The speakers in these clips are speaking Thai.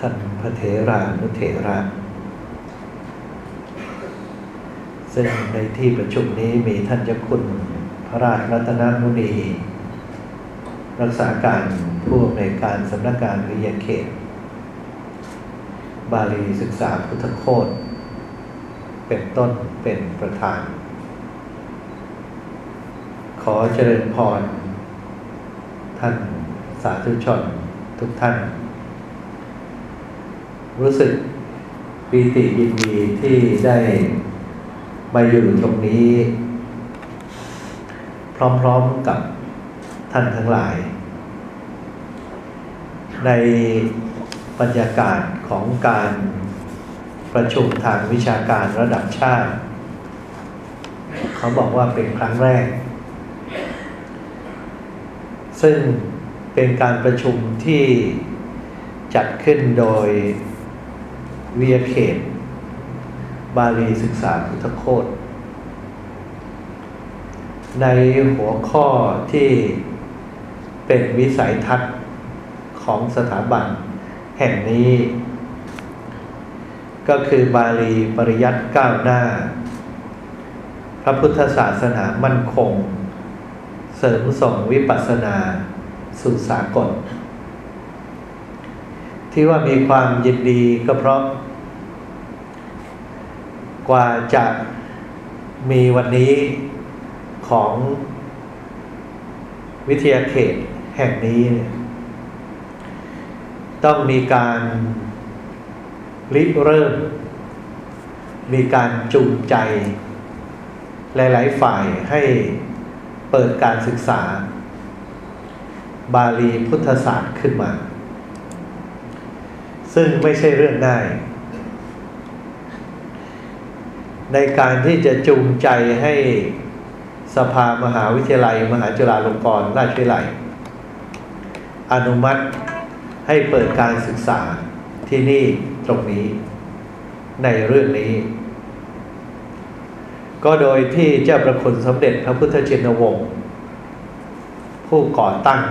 ท่านพระเถรานุเถระ ซึ่งในที่ประชุมนี้มีท่านเจ้าคุณพระราชรัตนมุนี รักษาการผู้ในวยการสำนักงานวิทยาเขต บาลีศึกษาพุทธโคตเป็นต้นเป็นประธาน ขอเจริญพร ท่านสาธุชนทุกท่าน รู้สึกปีติยินดีที่ได้มาอยู่ตรงนี้ พร้อมๆกับท่านทั้งหลาย ในบรรยากาศของการประชุมทางวิชาการระดับชาติ เขาบอกว่าเป็นครั้งแรก ซึ่งเป็นการประชุมที่จัดขึ้นโดย เวิยเขต บาลีศึกษาพุทธโคตในหัวข้อที่เป็นวิสัยทัศน์ของสถาบันแห่งนี้ ก็คือบาลีปริยัติก้าวหน้า พระพุทธศาสนามั่นคง เสริมส่งวิปัสสนาสู่สากล ที่ว่ามีความยินดีก็เพราะ กว่าจะมีวันนี้ของวิทยาเขตแห่งนี้ ต้องมีการริเริ่ม มีการจูงใจ หลาย ๆ ฝ่ายให้เปิดการศึกษา บาลีพุทธศาสตร์ขึ้นมา ซึ่งไม่ใช่เรื่องง่าย ในการที่จะจูงใจให้สภามหาวิทยาลัย มหาจุฬาลงกรณราชวิทยาลัย อนุมัติให้เปิดการศึกษาที่นี่ตรงนี้ ในเรื่องนี้ ก็โดยที่เจ้าประคุณสมเด็จพระพุทธชินวงศ์ผู้ก่อตั้ง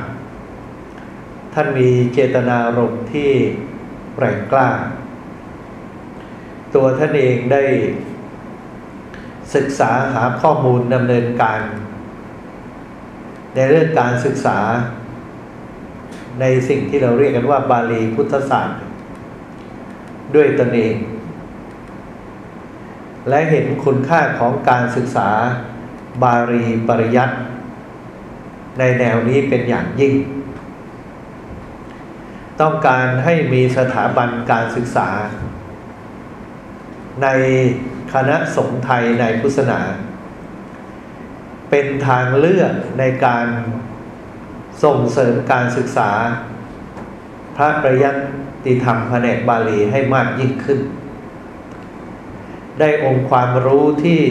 ท่านมีเจตนารมณ์ที่แรงกล้า ตัวท่านเองได้ ศึกษาหาข้อมูลดำเนินการ ในเรื่องการศึกษา ในสิ่งที่เราเรียกกันว่าบาลีพุทธศาสตร์ ด้วยตนเอง และเห็นคุณค่าของการศึกษาบาลีปริยัติในแนวนี้เป็นอย่างยิ่ง ต้องการให้มีสถาบันการศึกษา ใน คณะสงฆ์ไทยในพุทธศาสนา เป็นทางเลือกในการส่งเสริมการศึกษา พระประยัติธรรมแผนกบาลีให้มากยิ่งขึ้น ได้องค์ความรู้ที่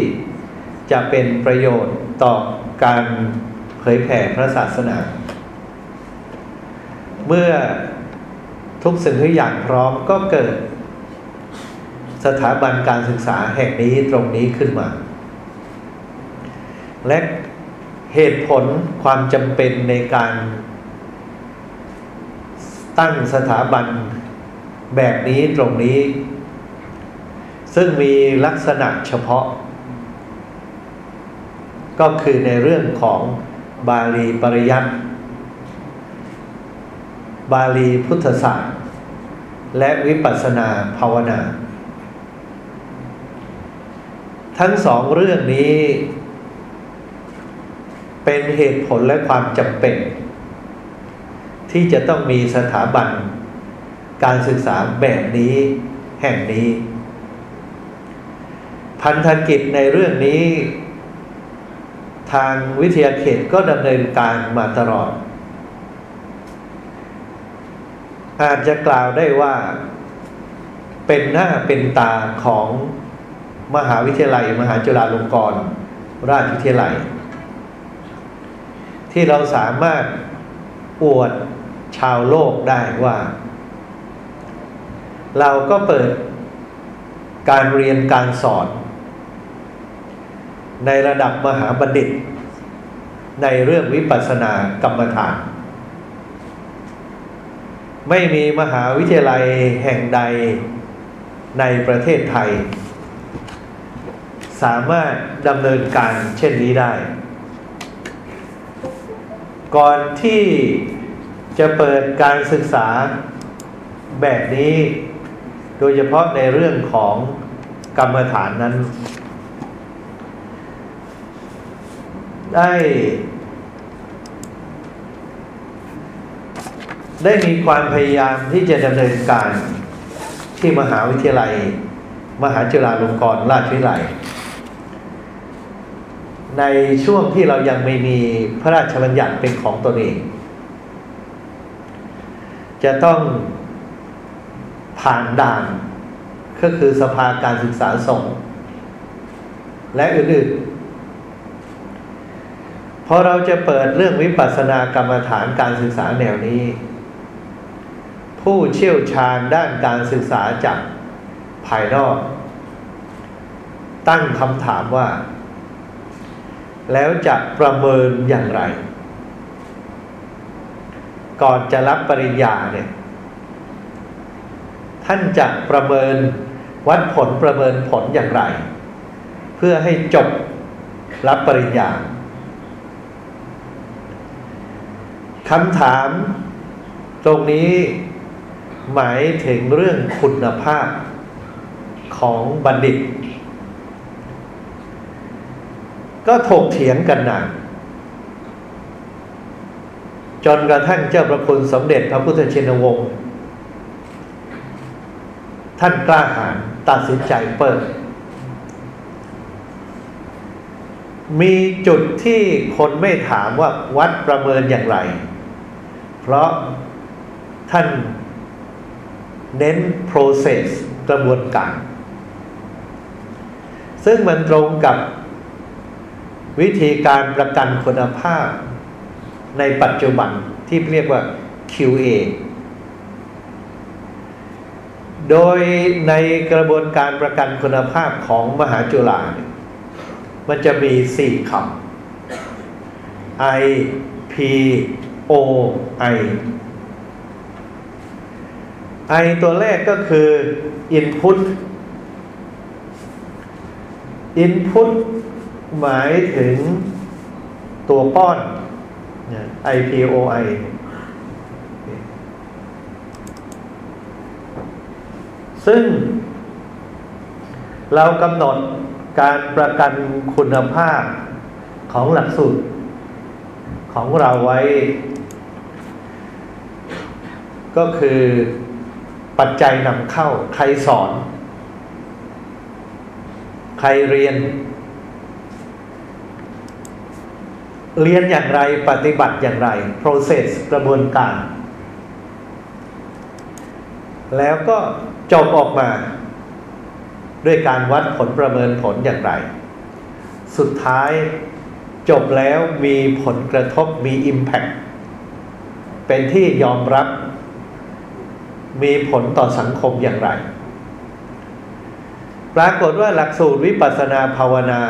จะเป็นประโยชน์ต่อการเผยแผ่พระศาสนา เมื่อทุกสิ่งทุกอย่างพร้อมก็เกิด สถาบันการศึกษาแห่งนี้ตรงนี้ขึ้นมา และเหตุผลความจำเป็นในการตั้งสถาบันแบบนี้ตรงนี้ ซึ่งมีลักษณะเฉพาะ ก็คือในเรื่องของบาลีปริยัติบาลีพุทธศาสตร์ และวิปัสสนาภาวนา ทั้งสองเรื่องนี้ เป็นเหตุผลและความจำเป็น ที่จะต้องมีสถาบัน การศึกษาแบบนี้แห่งนี้ พันธกิจในเรื่องนี้ ทางวิทยาเขตก็ดำเนินการมาตลอด อาจจะกล่าวได้ว่า เป็นหน้าเป็นตาของ มหาวิทยาลัย มหาจุฬาลงกรณราชวิทยาลัย ที่เราสามารถอวดชาวโลกได้ว่า เราก็เปิดการเรียนการสอน ในระดับมหาบัณฑิต ในเรื่องวิปัสสนากรรมฐาน ไม่มีมหาวิทยาลัยแห่งใดในประเทศไทย สามารถดำเนินการเช่นนี้ได้ ก่อนที่จะเปิดการศึกษาแบบนี้ โดยเฉพาะในเรื่องของกรรมฐานนั้น ได้ได้มีความพยายามที่จะดำเนินการที่มหาวิทยาลัย มหาจุฬาลงกรณราชวิทยาลัย ในช่วงที่เรายังไม่มีพระราชบัญญัติเป็นของตนเอง จะต้องผ่านด่านก็คือสภาการศึกษาสงฆ์และอื่นๆ พอเราจะเปิดเรื่องวิปัสสนากรรมฐานการศึกษาแนวนี้ ผู้เชี่ยวชาญด้านการศึกษาจากภายนอก ตั้งคำถามว่า แล้วจะประเมินอย่างไร ก่อนจะรับปริญญาเนี่ย ท่านจะประเมินวัดผลประเมินผลอย่างไร เพื่อให้จบรับปริญญาคำถามตรงนี้หมายถึงเรื่องคุณภาพของบัณฑิต ก็ถกเถียงกันหนานจนกระทั่งเจ้าประคุณสมเด็จพระพุทธชินวงศ์ท่านกล้าหาญตัดสินใจเปิด มีจุดที่คนไม่ถามว่าวัดประเมินอย่างไร เพราะท่านเน้น process กระบวนการ ซึ่งมันตรงกับ วิธีการประกันคุณภาพในปัจจุบันที่เรียกว่า QA โดยในกระบวนการประกันคุณภาพของมหาจุฬาเนี่ยมันจะมีสี่คำ I P O I I ตัวแรกก็คือ Input Input หมายถึงตัวป้อน IPOI ซึ่ง เรากำหนดการประกันคุณภาพของหลักสูตรของเราไว้ ก็คือปัจจัยนำเข้า ใครสอน ใครเรียน เรียนอย่างไรปฏิบัติอย่างไร process กระบวนการ แล้วก็จบออกมา ด้วยการวัดผลประเมินผลอย่างไร สุดท้ายจบแล้วมีผลกระทบมี Impact เป็นที่ยอมรับมีผลต่อสังคมอย่างไร ปรากฏว่าหลักสูตรวิปัสสนาภาวนา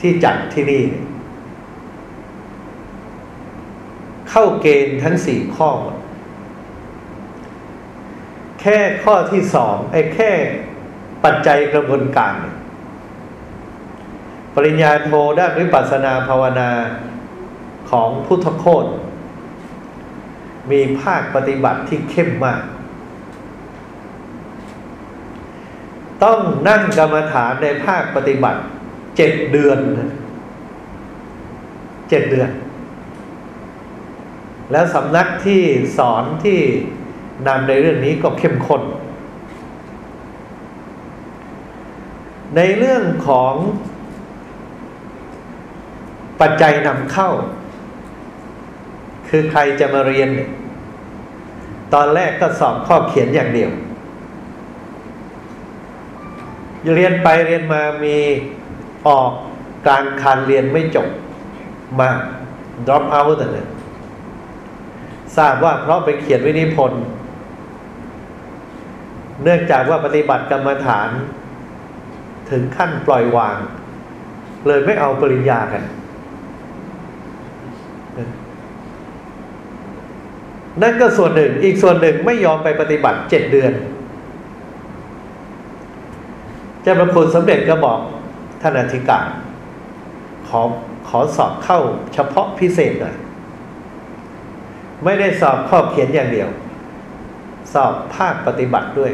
ที่จัดที่นี่ เข้าเกณฑ์ทั้งสี่ข้อหมดแค่ข้อที่สองไอ้แค่ปัจจัยกระบวนการ ปริญญาโทด้านวิปัสสนาภาวนาของพุทธโคตมีภาคปฏิบัติที่เข้มมาก ต้องนั่งกรรมฐานในภาคปฏิบัติเจ็ดเดือนเจ็ดเดือน แล้วสำนักที่สอนที่นำในเรื่องนี้ก็เข้มข้น ในเรื่องของปัจจัยนำเข้า คือใครจะมาเรียน ตอนแรกก็สอบข้อเขียนอย่างเดียว เรียนไปเรียนมามีออกการคานเรียนไม่จบมา drop out แต่เนี่ย ทราบว่าเพราะไปเขียนวินิพนธ์เนื่องจากว่าปฏิบัติกรรมฐาน ถึงขั้นปล่อยวาง เลยไม่เอาปริญญากัน นั่นก็ส่วนหนึ่งอีกส่วนหนึ่งไม่ยอมไปปฏิบัติเจ็ดเดือนเจ้าพระคุณสมเด็จก็บอกท่านอธิการขอขอสอบเข้าเฉพาะพิเศษหน่อย ไม่ได้สอบข้อเขียนอย่างเดียว สอบภาคปฏิบัติด้วย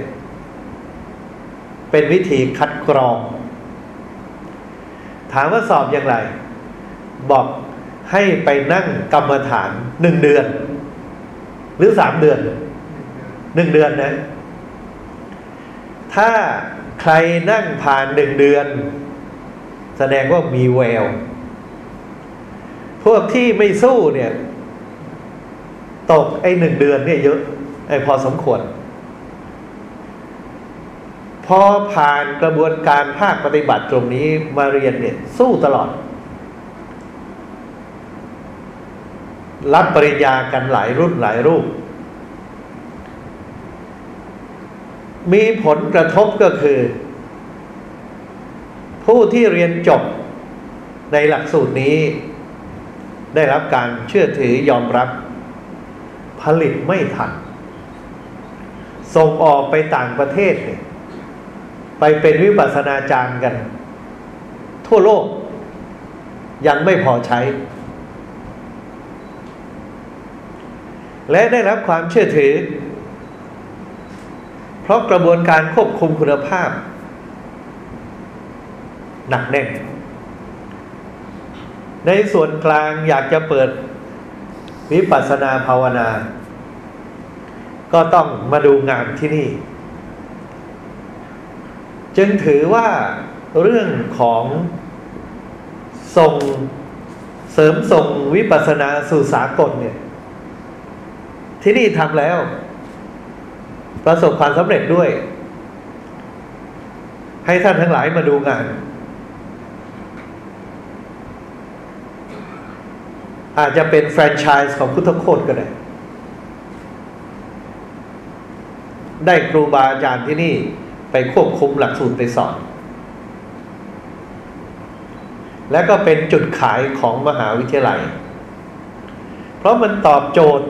เป็นวิธีคัดกรอง ถามว่าสอบอย่างไร บอกให้ไปนั่งกรรมฐานหนึ่งเดือน หรือสามเดือนหนึ่งเดือนนะ ถ้าใครนั่งผ่านหนึ่งเดือน แสดงว่ามีแวว พวกที่ไม่สู้เนี่ย ตกไอ้หนึ่งเดือนเนี่ยเยอะไอ้พอสมควร พอผ่านกระบวนการภาคปฏิบัติตรงนี้มาเรียนเนี่ยสู้ตลอด รับปริญญากันหลายรุ่นหลายรูป มีผลกระทบก็คือ ผู้ที่เรียนจบในหลักสูตรนี้ ได้รับการเชื่อถือยอมรับ ผลิตไม่ทัน ส่งออกไปต่างประเทศเนี่ยไปเป็นวิปัสสนาจารย์กัน ทั่วโลก ยังไม่พอใช้ และได้รับความเชื่อถือ เพราะกระบวนการควบคุมคุณภาพ หนักแน่น ในส่วนกลางอยากจะเปิด วิปัสสนาภาวนา ก็ต้องมาดูงานที่นี่ จึงถือว่าเรื่องของส่งเสริมส่งวิปัสสนาสู่สากลเนี่ย ที่นี่ทำแล้ว ประสบความสำเร็จด้วย ให้ท่านทั้งหลายมาดูงาน อาจจะเป็นแฟรนไชส์ของพุทธโคตก็ได้ ได้ครูบาอาจารย์ที่นี่ไปควบคุมหลักสูตรไปสอน และก็เป็นจุดขายของมหาวิทยาลัย เพราะมันตอบโจทย์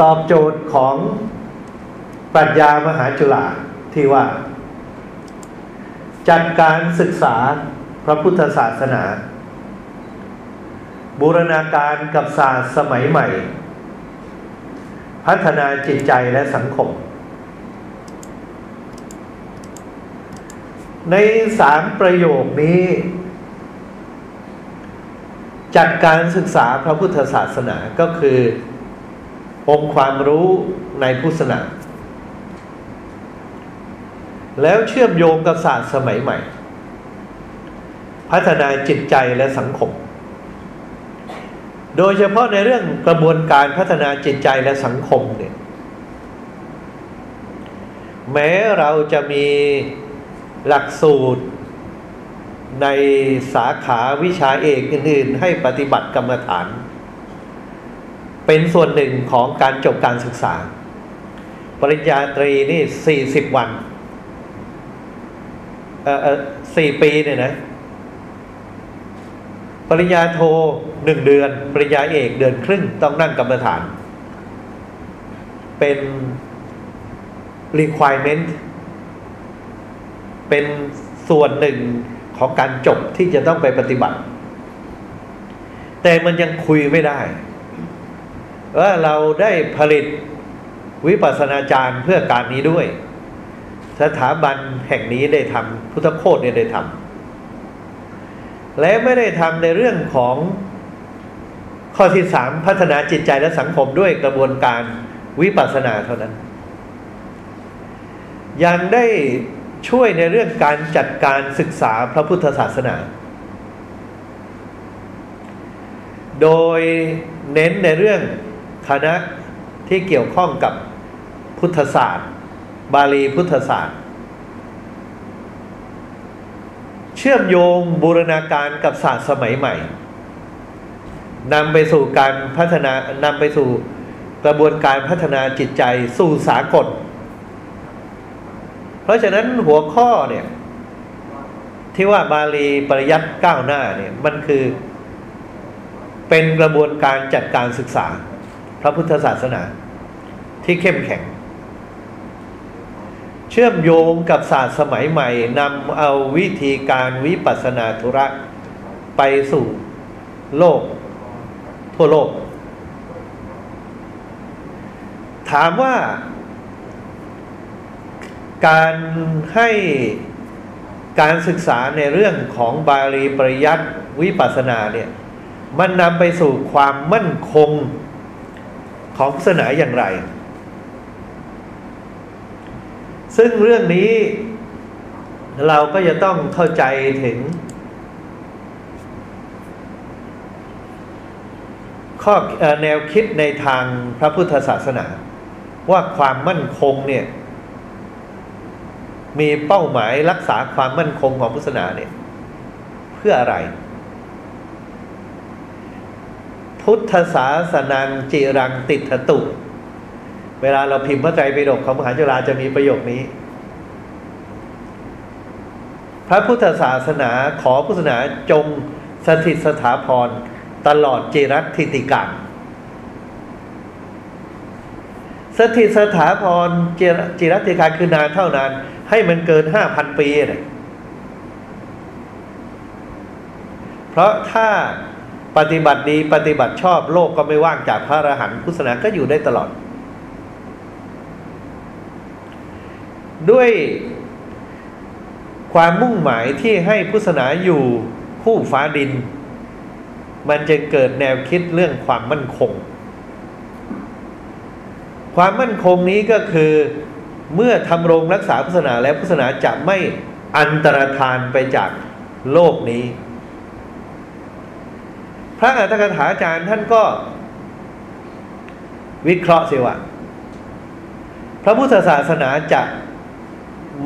ตอบโจทย์ของปรัชญามหาจุฬาที่ว่า จัดการศึกษาพระพุทธศาสนา บูรณาการกับศาสตร์สมัยใหม่ พัฒนาจิตใจและสังคม ในสามประโยคนี้ จัดการศึกษาพระพุทธศาสนาก็คือ องค์ความรู้ในพุทธศาสนาแล้วเชื่อมโยงกับศาสตร์สมัยใหม่ พัฒนาจิตใจและสังคม โดยเฉพาะในเรื่องกระบวนการพัฒนาจิตใจและสังคมเนี่ย แม้เราจะมีหลักสูตรในสาขาวิชาเอกอื่น ๆ ให้ปฏิบัติกรรมฐาน เป็นส่วนหนึ่งของการจบการศึกษา ปริญญาตรีนี่สี่สิบวัน เอ่อสี่ปีเนี่ยนะ ปริญญาโทหนึ่งเดือน ปริญญาเอกเดือนครึ่งต้องนั่งกรรมฐาน เป็น requirement เป็นส่วนหนึ่งของการจบที่จะต้องไปปฏิบัติ แต่มันยังคุยไม่ได้ ว่าเราได้ผลิตวิปัสสนาจารย์เพื่อการนี้ด้วย สถาบันแห่งนี้ได้ทำพุทธโคตเนี่ยได้ทำ และไม่ได้ทำในเรื่องของข้อที่สามพัฒนาจิตใจและสังคมด้วยกระบวนการวิปัสสนาเท่านั้น ยังได้ช่วยในเรื่องการจัดการศึกษาพระพุทธศาสนา โดยเน้นในเรื่องคณะที่เกี่ยวข้องกับพุทธศาสตร์ บาลีพุทธศาสตร์ เชื่อมโยงบูรณาการกับศาสตร์สมัยใหม่นำไปสู่การพัฒนานำไปสู่กระบวนการพัฒนาจิตใจสู่สากล เพราะฉะนั้นหัวข้อเนี่ย ที่ว่าบาลีปริยัติก้าวหน้าเนี่ยมันคือ เป็นกระบวนการจัดการศึกษา พระพุทธศาสนาที่เข้มแข็ง เชื่อมโยงกับศาสตร์สมัยใหม่นำเอาวิธีการวิปัสสนาธุระ ไปสู่โลก ทั่วโลก ถามว่า การให้การศึกษาในเรื่องของบาลีปริยัติวิปัสสนาเนี่ย มันนำไปสู่ความมั่นคงของศาสนาอย่างไร ซึ่งเรื่องนี้เราก็จะต้องเข้าใจถึง ข้อแนวคิดในทางพระพุทธศาสนา ว่าความมั่นคงเนี่ย มีเป้าหมายรักษาความมั่นคงของพุทธศาสนาเนี่ย เพื่ออะไร พุทธศาสนังจิรังติถตุ เวลาเราพิมพ์พระไตรปิฎกของมหาจุฬาจะมีประโยคนี้ พระพุทธศาสนาขอพุทธศาสนาจงสถิตสถาพรตลอดจิรัตทิติการสถิตสถาพรจิรจิรัตติการคือนานเท่านาน ให้มันเกินห้าพันปีเลยเพราะถ้าปฏิบัติดีปฏิบัติชอบโลกก็ไม่ว่างจากพระอรหันต์พุทธศาสนาก็อยู่ได้ตลอด ด้วยความมุ่งหมายที่ให้พุทธศาสนาอยู่คู่ฟ้าดิน มันจะเกิดแนวคิดเรื่องความมั่นคง ความมั่นคงนี้ก็คือเมื่อทำรงรักษาพุทธศาสนาแล้วพุทธศาสนาจะไม่อันตรธานไปจากโลกนี้ พระอัฏฐกถาจารย์ท่านก็ วิเคราะห์สิว่าพระพุทธศาสนาจะ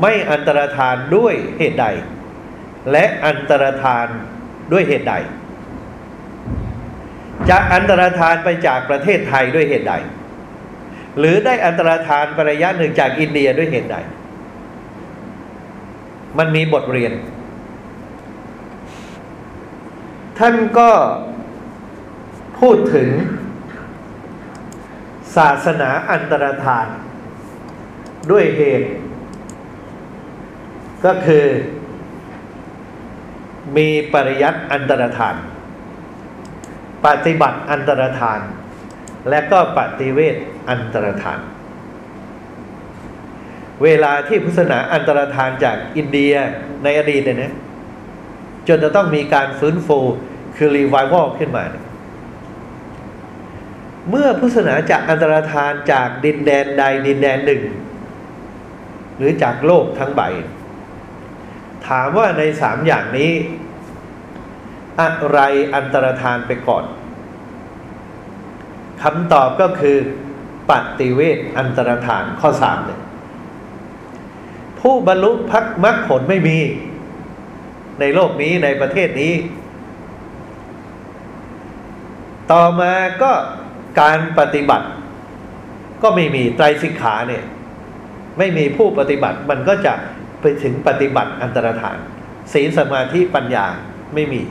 ไม่อันตรธานด้วยเหตุใด และอันตรธานด้วยเหตุใด จะอันตรธานไปจากประเทศไทยด้วยเหตุใด หรือได้อันตรธานไประยะหนึ่งจากอินเดียด้วยเหตุใด มันมีบทเรียน ท่านก็พูดถึงศาสนาอันตรธานด้วยเหตุ ก็คือ มีปริยัติอันตรธาน ปฏิบัติอันตรธาน และก็ปฏิเวทอันตรธาน เวลาที่พุทธศาสนาอันตรธานจากอินเดียในอดีตเนี่ยนะจนจะต้องมีการฟื้นฟูคือรีไววอลขึ้นมาเนี่ยเมื่อพุทธศาสนาจากอันตรธานจากดินแดนใดดินแดนหนึ่ง หรือจากโลกทั้งใบ ถามว่าในสามอย่างนี้ อะไรอันตรธานไปก่อนคำตอบก็คือปฏิเวทอันตรธานข้อสามเนี่ยผู้บรรลุพักมรรคผลไม่มี ในโลกนี้ในประเทศนี้ ต่อมาก็การปฏิบัติ ก็ไม่มีไตรสิกขาเนี่ย ไม่มีผู้ปฏิบัติมันก็จะ ไปถึงปฏิบัติอันตรธานศีลสมาธิปัญญาไม่มี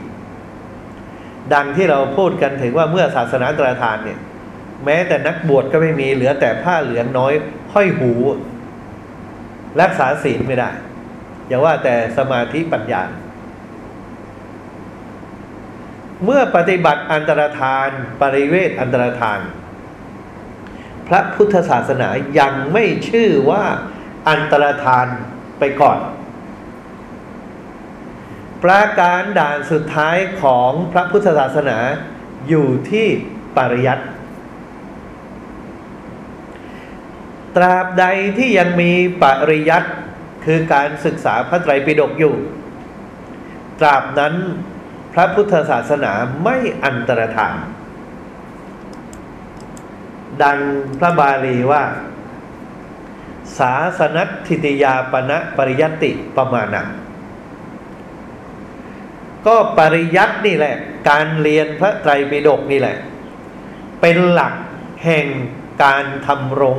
ดังที่เราพูดกันถึงว่าเมื่อศาสนาอันตรธานเนี่ย แม้แต่นักบวชก็ไม่มีเหลือแต่ผ้าเหลืองน้อยห้อยหู รักษาศีลไม่ได้ อย่าว่าแต่สมาธิปัญญา เมื่อปฏิบัติอันตรธาน ปริเวทอันตรธาน พระพุทธศาสนายังไม่ชื่อว่าอันตรธาน ไปก่อน ประการด่านสุดท้ายของพระพุทธศาสนาอยู่ที่ปริยัติตราบใดที่ยังมีปริยัติคือการศึกษาพระไตรปิฎกอยู่ ตราบนั้นพระพุทธศาสนาไม่อันตรธาน ดังพระบาลีว่า ศาสนัตทิติยาปณะปริยติประมาณังก็ปริยัตินี่แหละ การเรียนพระไตรปิฎกนี่แหละ เป็นหลักแห่งการทำรง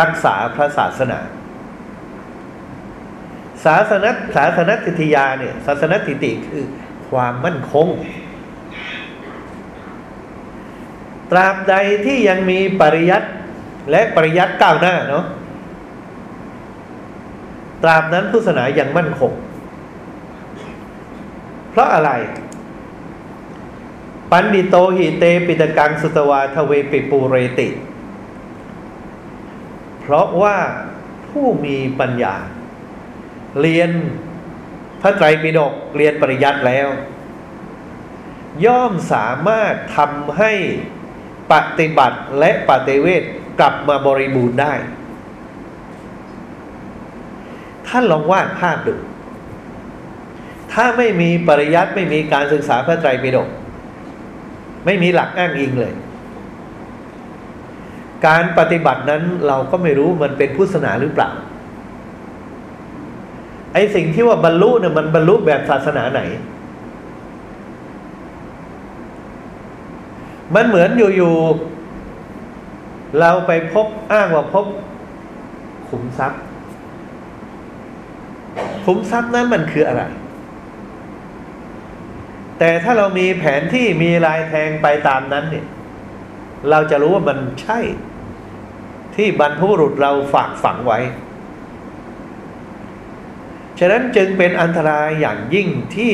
รักษาพระศาสนา ศาสนาศาสนทิฏฐิยาเนี่ยศาสนทิฏฐิคือความมั่นคง ตราบใดที่ยังมีปริยัติและปริยัติก้าวหน้าเนาะ ตราบนั้นพุทธศาสนายังมั่นคง เพราะอะไร ปันดิโตหิเตปิตกังสุตวาทเวปิปูเรติ เพราะว่าผู้มีปัญญา เรียนพระไตรปิฎกเรียนปริยัติแล้ว ย่อมสามารถทำให้ปฏิบัติและปฏิเวทกลับมาบริบูรณ์ได้ ท่านลองวาดภาพดู ถ้าไม่มีปริยัติไม่มีการศึกษาพระไตรปิฎกไม่มีหลักอ้างอิงเลย การปฏิบัตินั้นเราก็ไม่รู้มันเป็นพุทธศาสนาหรือเปล่าไอสิ่งที่ว่าบรรลุเนี่ยมันบรรลุแบบศาสนาไหน มันเหมือนอยู่ๆเราไปพบอ้างว่าพบขุมทรัพย์ ขุมทรัพย์นั้นมันคืออะไร แต่ถ้าเรามีแผนที่มีลายแทงไปตามนั้นเนี่ย เราจะรู้ว่ามันใช่ ที่บรรพบุรุษเราฝากฝังไว้ ฉะนั้นจึงเป็นอันตรายอย่างยิ่งที่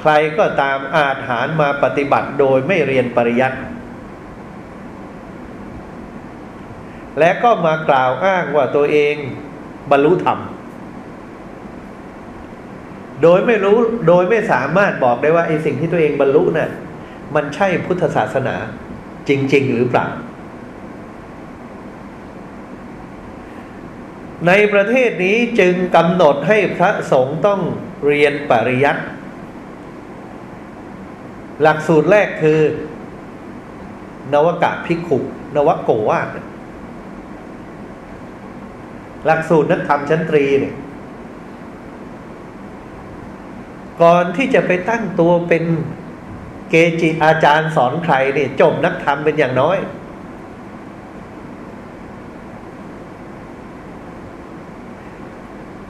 ใครก็ตามอาจหารมาปฏิบัติโดยไม่เรียนปริยัติและก็มากล่าวอ้างว่าตัวเองบรรลุธรรม โดยไม่รู้โดยไม่สามารถบอกได้ว่าไอ้สิ่งที่ตัวเองบรรลุนะ่ะมันใช่พุทธศาสนาจริง ๆ หรือเปล่า ในประเทศนี้จึงกำหนดให้พระสงฆ์ต้องเรียนปริยัติหลักสูตรแรกคือ นวกะพิขุนวโกวาหลักสูตรนักธรรมชั้นตรีเนี่ย ก่อนที่จะไปตั้งตัวเป็นเกจิอาจารย์สอนใครเนี่ยจบนักธรรมเป็นอย่างน้อย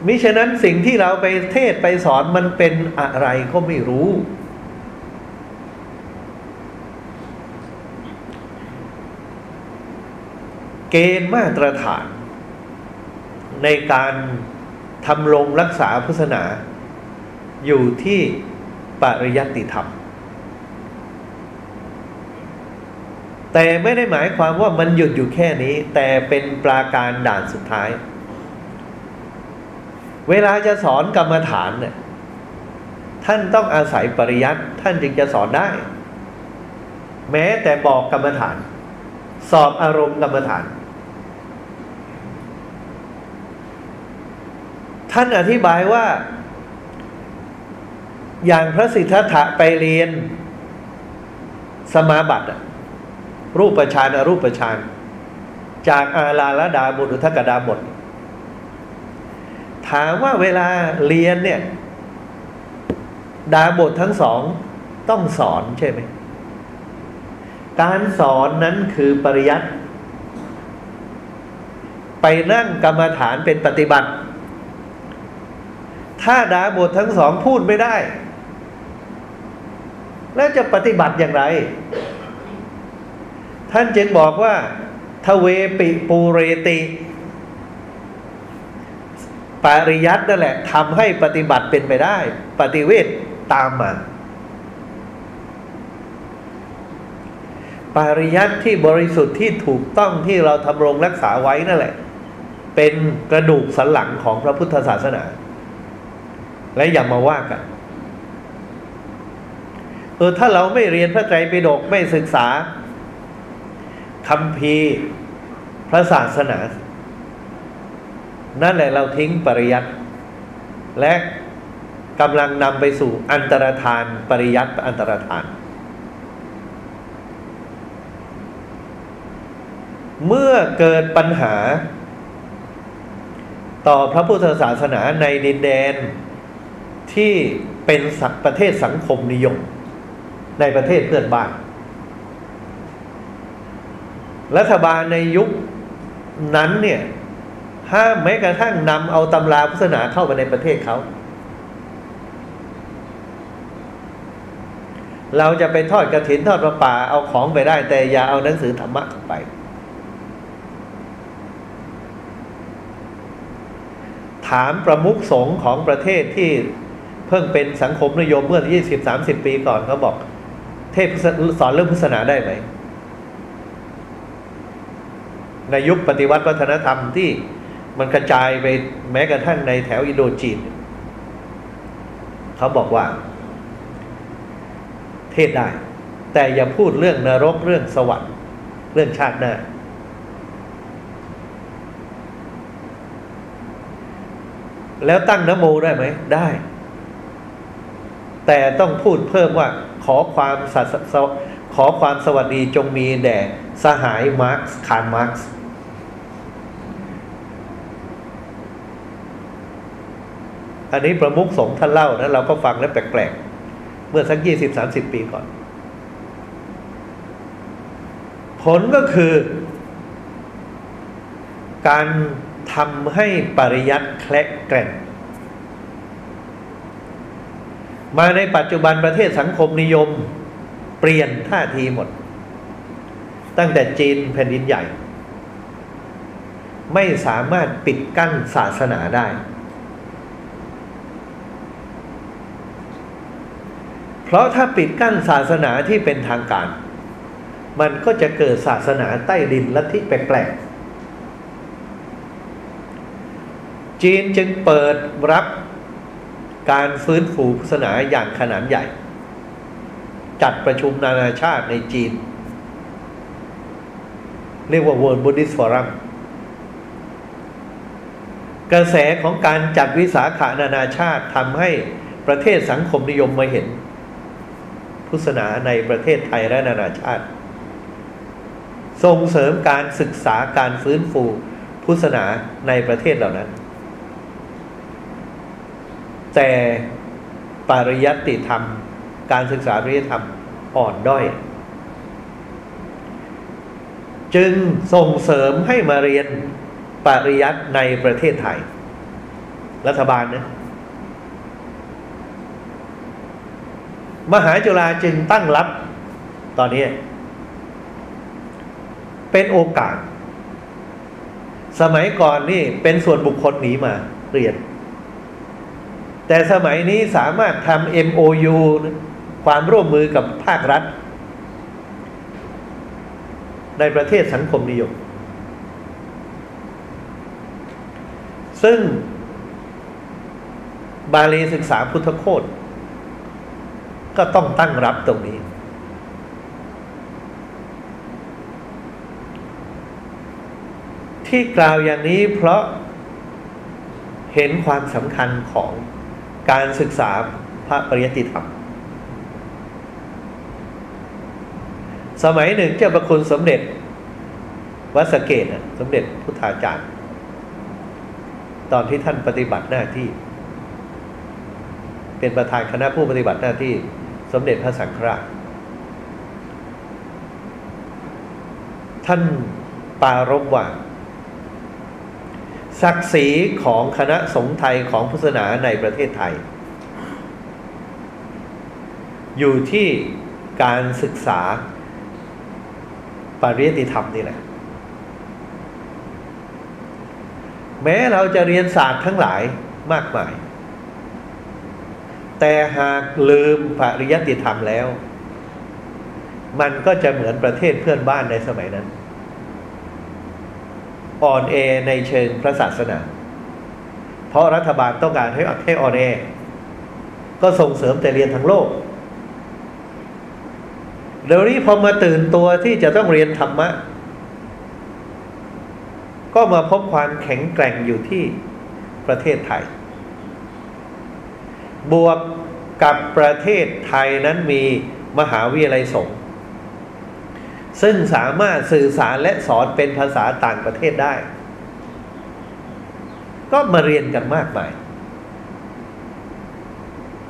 มิฉะนั้นสิ่งที่เราไปเทศไปสอนมันเป็นอะไรก็ไม่รู้ เกณฑ์มาตรฐาน ในการทำรงรักษาพุทธศาสนา อยู่ที่ปริยัติธรรม แต่ไม่ได้หมายความว่ามันหยุดอยู่แค่นี้ แต่เป็นปราการด่านสุดท้าย เวลาจะสอนกรรมฐานเนี่ยท่านต้องอาศัยปริยัติท่านจึงจะสอนได้ แม้แต่บอกกรรมฐาน สอบอารมณ์กรรมฐาน ท่านอธิบายว่า อย่างพระสิทธัตถะไปเรียนสมาบัติรูปฌานอรูปฌานจากอาลาลดาบทอุทกดาบท ถามว่าเวลาเรียนเนี่ย ดาบททั้งสองต้องสอนใช่ไหม การสอนนั้นคือปริยัติ ไปนั่งกรรมฐานเป็นปฏิบัติ ถ้าดาบททั้งสองพูดไม่ได้ แล้วจะปฏิบัติอย่างไร ท่านจึงบอกว่าทเวปิปูเรติปริยัตินั่นแหละทำให้ปฏิบัติเป็นไปได้ ปฏิเวทตามมาปริยัติที่บริสุทธิ์ที่ถูกต้องที่เราทำรงรักษาไว้นั่นแหละ เป็นกระดูกสันหลังของพระพุทธศาสนา และอย่ามาว่ากัน เออถ้าเราไม่เรียนพระไตรปิฎกไม่ศึกษาคำพีพระศาสนา นั่นแหละเราทิ้งปริยัติและกำลังนำไปสู่อันตรธานปริยัติอันตรธาน เมื่อเกิดปัญหา ต่อพระพุทธศาสนาในดินแดนที่เป็นประเทศสังคมนิยม ในประเทศเพื่อนบ้าน รัฐบาลในยุคนั้นเนี่ยห้ามแม้กระทั่งนำเอาตำราพุทธศาสนาเข้ามาในประเทศเขา เราจะไปทอดกระถินทอดประป่าเอาของไปได้ แต่อย่าเอาหนังสือธรรมะเข้าไป ถามประมุขสงฆ์ของประเทศที่เพิ่งเป็นสังคมนิยมเมื่อ 20-30 ปีก่อนเขาบอก เทศสอนเรื่องพุทธศาสนาได้ไหม ในยุคปฏิวัติวัฒนธรรมที่มันกระจายไปแม้กระทั่งในแถวอินโดจีน เขาบอกว่า เทศได้ แต่อย่าพูดเรื่องนรกเรื่องสวรรค์ เรื่องชาติหน้าแล้วตั้งนโมได้ไหม ได้ แต่ต้องพูดเพิ่มว่า ขอความสัสขอความสวัสดีจงมีแด่สหายมาร์กคาร์มาร์กอันนี้ประมุขสงฆ์ท่านเล่านะเราก็ฟังแล้วแปลกๆ เมื่อสักยี่สิบสามสิบปีก่อน ผลก็คือ การทำให้ปริยัติแคละแกร่ง มาในปัจจุบันประเทศสังคมนิยม เปลี่ยนท่าทีหมด ตั้งแต่จีนแผ่นดินใหญ่ ไม่สามารถปิดกั้นศาสนาได้ เพราะถ้าปิดกั้นศาสนาที่เป็นทางการ มันก็จะเกิดศาสนาใต้ดินลัทธิแปลกๆจีนจึงเปิดรับ การฟื้นฟูศาสนาอย่างขนาดใหญ่ จัดประชุมนานาชาติในจีน เรียกว่า World Buddhist Forum กระแสของการจัดวิสาขานานาชาติทำให้ประเทศสังคมนิยมมาเห็น พุทธศาสนาในประเทศไทยและนานาชาติ ส่งเสริมการศึกษาการฟื้นฟูพุทธศาสนาในประเทศเหล่านั้น แต่ปริยัติธรรม การศึกษาปริยัติธรรมอ่อนด้อย จึงส่งเสริมให้มาเรียนปริยัติในประเทศไทย รัฐบาลนะมหาจุฬาจึงตั้งรับตอนนี้ เป็นโอกาส สมัยก่อนนี่เป็นส่วนบุคคลหนีมาเรียน แต่สมัยนี้สามารถทำ MOU ความร่วมมือกับภาครัฐ ในประเทศสังคมนิยม ซึ่งบาลีศึกษาพุทธโคตก็ต้องตั้งรับตรงนี้ ที่กล่าวอย่างนี้เพราะเห็นความสำคัญของ การศึกษาพระปริยติธรรม สมัยหนึ่งเจ้าประคุณสมเด็จวัดสเกตสมเด็จพุทธาจารย์ ตอนที่ท่านปฏิบัติหน้าที่ เป็นประธานคณะผู้ปฏิบัติหน้าที่ สมเด็จพระสังฆราชท่านปารบว่า ศักดิ์ศรีของคณะสงฆ์ไทยของพุทธศาสนาในประเทศไทย อยู่ที่การศึกษาปริยติธรรมนี่แหละ แม้เราจะเรียนศาสตร์ทั้งหลายมากมาย แต่หากลืมปริยติธรรมแล้ว มันก็จะเหมือนประเทศเพื่อนบ้านในสมัยนั้น อ่อนแอในเชิงพระศาสนา เพราะรัฐบาลต้องการให้ให้อ่อนแอ ก็ส่งเสริมแต่เรียนทั้งโลกเดี๋ยวนี้พอมาตื่นตัวที่จะต้องเรียนธรรมะ ก็มาพบความแข็งแกร่งอยู่ที่ประเทศไทย บวกกับประเทศไทยนั้นมีมหาวิทยาลัยสงฆ์ ซึ่งสามารถสื่อสารและสอนเป็นภาษาต่างประเทศได้ ก็มาเรียนกันมากมาย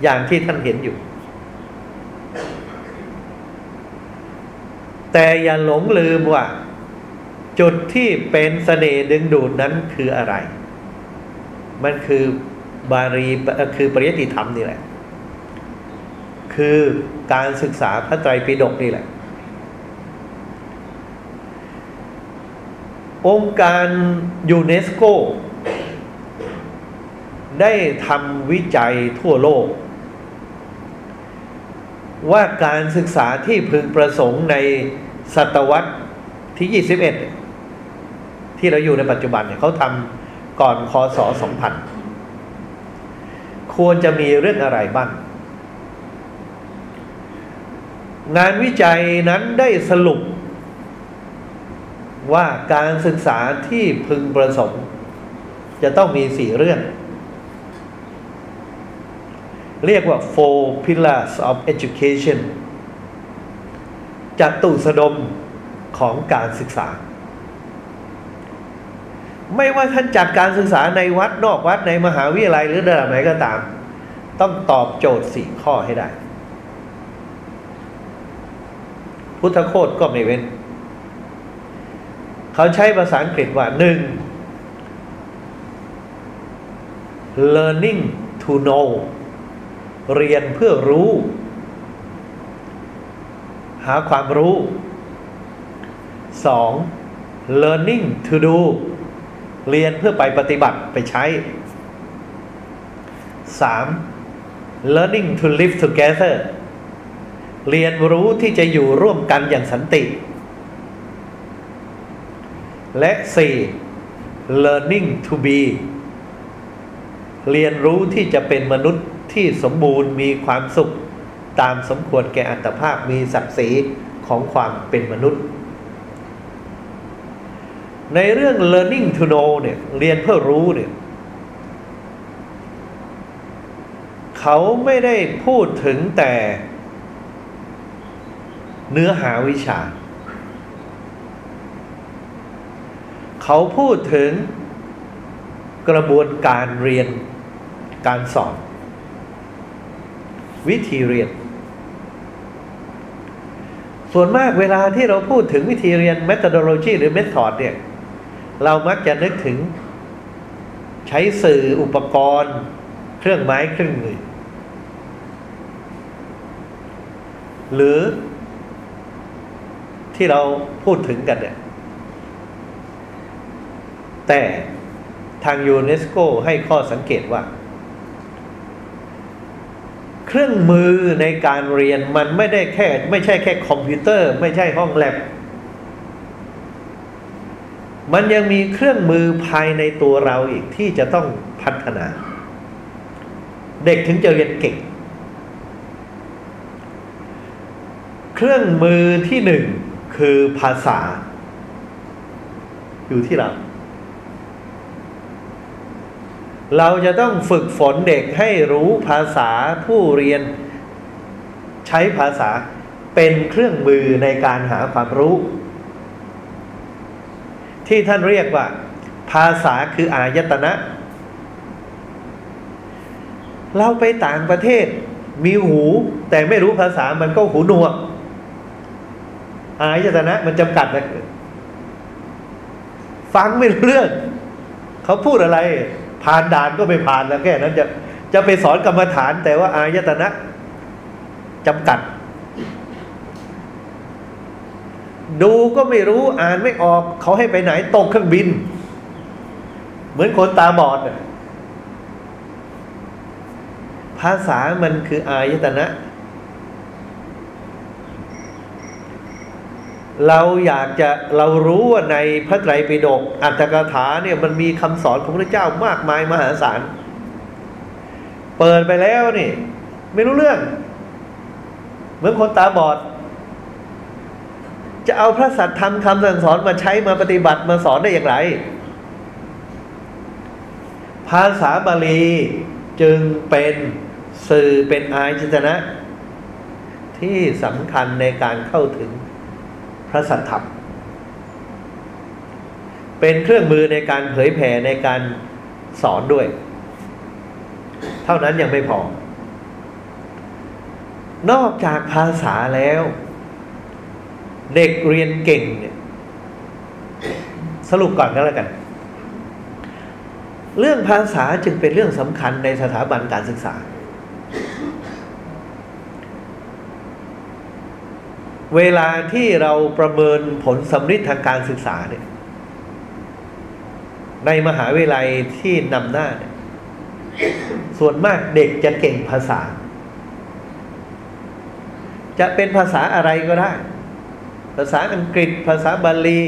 อย่างที่ท่านเห็นอยู่ แต่อย่าหลงลืมว่า จุดที่เป็นสเสน่ห์ดึงดูดนั้นคืออะไร มันคือบาลีคือปริยติธรรมนี่แหละคคือการศึกษาพระไตรปิฎกนี่แหละ องค์การยูเนสโก ได้ทำวิจัยทั่วโลก ว่าการศึกษาที่พึงประสงค์ในศตวรรษที่ 21 ที่เราอยู่ในปัจจุบันเนี่ยเขาทำก่อนคศ2000 ควรจะมีเรื่องอะไรบ้าง งานวิจัยนั้นได้สรุป ว่าการศึกษาที่พึงประสงค์ จะต้องมีสี่เรื่อง เรียกว่า four pillars of education จัตุสดมของการศึกษา ไม่ว่าท่านจัดการศึกษาในวัดนอกวัดในมหาวิทยาลัยหรือระดับไหนก็ตาม ต้องตอบโจทย์สี่ข้อให้ได้ พุทธโคตก็ไม่เว้น เขาใช้ภาษาอังกฤษว่าหนึ่ง learning to know เรียนเพื่อรู้ หาความรู้สอง learning to do เรียนเพื่อไปปฏิบัติไปใช้สาม learning to live together เรียนรู้ที่จะอยู่ร่วมกันอย่างสันติ และสี่ learning to be เรียนรู้ที่จะเป็นมนุษย์ที่สมบูรณ์มีความสุข ตามสมควรแก่อัตภาพมีศักดิ์ศรีของความเป็นมนุษย์ ในเรื่อง learning to know เนี่ยเรียนเพื่อรู้เนี่ยเขาไม่ได้พูดถึงแต่เนื้อหาวิชา เขาพูดถึงกระบวนการเรียนการสอน วิธีเรียน ส่วนมากเวลาที่เราพูดถึงวิธีเรียน methodology หรือ method เนี่ย เรามักจะนึกถึงใช้สื่ออุปกรณ์ เครื่องไม้เครื่องมือ หรือที่เราพูดถึงกันเนี่ย แต่ทางยูเนสโกให้ข้อสังเกตว่า เครื่องมือในการเรียนมันไม่ได้แค่ ไม่ใช่แค่คอมพิวเตอร์ ไม่ใช่ห้องแลบมันยังมีเครื่องมือภายในตัวเราอีกที่จะต้องพัฒนา เด็กถึงจะเรียนเก่ง เครื่องมือที่หนึ่งคือภาษา อยู่ที่เรา เราจะต้องฝึกฝนเด็กให้รู้ภาษาผู้เรียน ใช้ภาษาเป็นเครื่องมือในการหาความรู้ ที่ท่านเรียกว่า ภาษาคืออายตนะ เราไปต่างประเทศมีหู แต่ไม่รู้ภาษามันก็หูหนวกอายตนะมันจำกัดนะฟังไม่รู้เรื่อง เขาพูดอะไร ผ่านด่านก็ไม่ผ่านแล้วแค่นั้นจะจะไปสอนกรรมฐาน แต่ว่าอายตนะจำกัด ดูก็ไม่รู้อ่านไม่ออก เขาให้ไปไหนตกเครื่องบิน เหมือนคนตาบอดภาษามันคืออายตนะ เราอยากจะเรารู้ว่าในพระไตรปิฎกอัตถกถาเนี่ยมันมีคำสอนของพระเจ้ามากมายมหาศาล เปิดไปแล้วนี่ ไม่รู้เรื่อง เหมือนคนตาบอด จะเอาพระสัตธรรมคำสั่งสอนมาใช้มาปฏิบัติมาสอนได้อย่างไร ภาษาบาลีจึงเป็นสื่อเป็นอายจนะ ที่สำคัญในการเข้าถึง พระสัทธรรม เป็นเครื่องมือในการเผยแผ่ในการสอนด้วย เท่านั้นยังไม่พอ นอกจากภาษาแล้ว เด็กเรียนเก่งเนี่ยสรุปก่อนก็แล้วกัน เรื่องภาษาจึงเป็นเรื่องสำคัญในสถาบันการศึกษา เวลาที่เราประเมินผลสำลิดทางการศึกษาเนี่ย ในมหาวิทยาลัยที่นำหน้าเนี่ย ส่วนมากเด็กจะเก่งภาษา จะเป็นภาษาอะไรก็ได้ ภาษาอังกฤษ ภาษาบาลี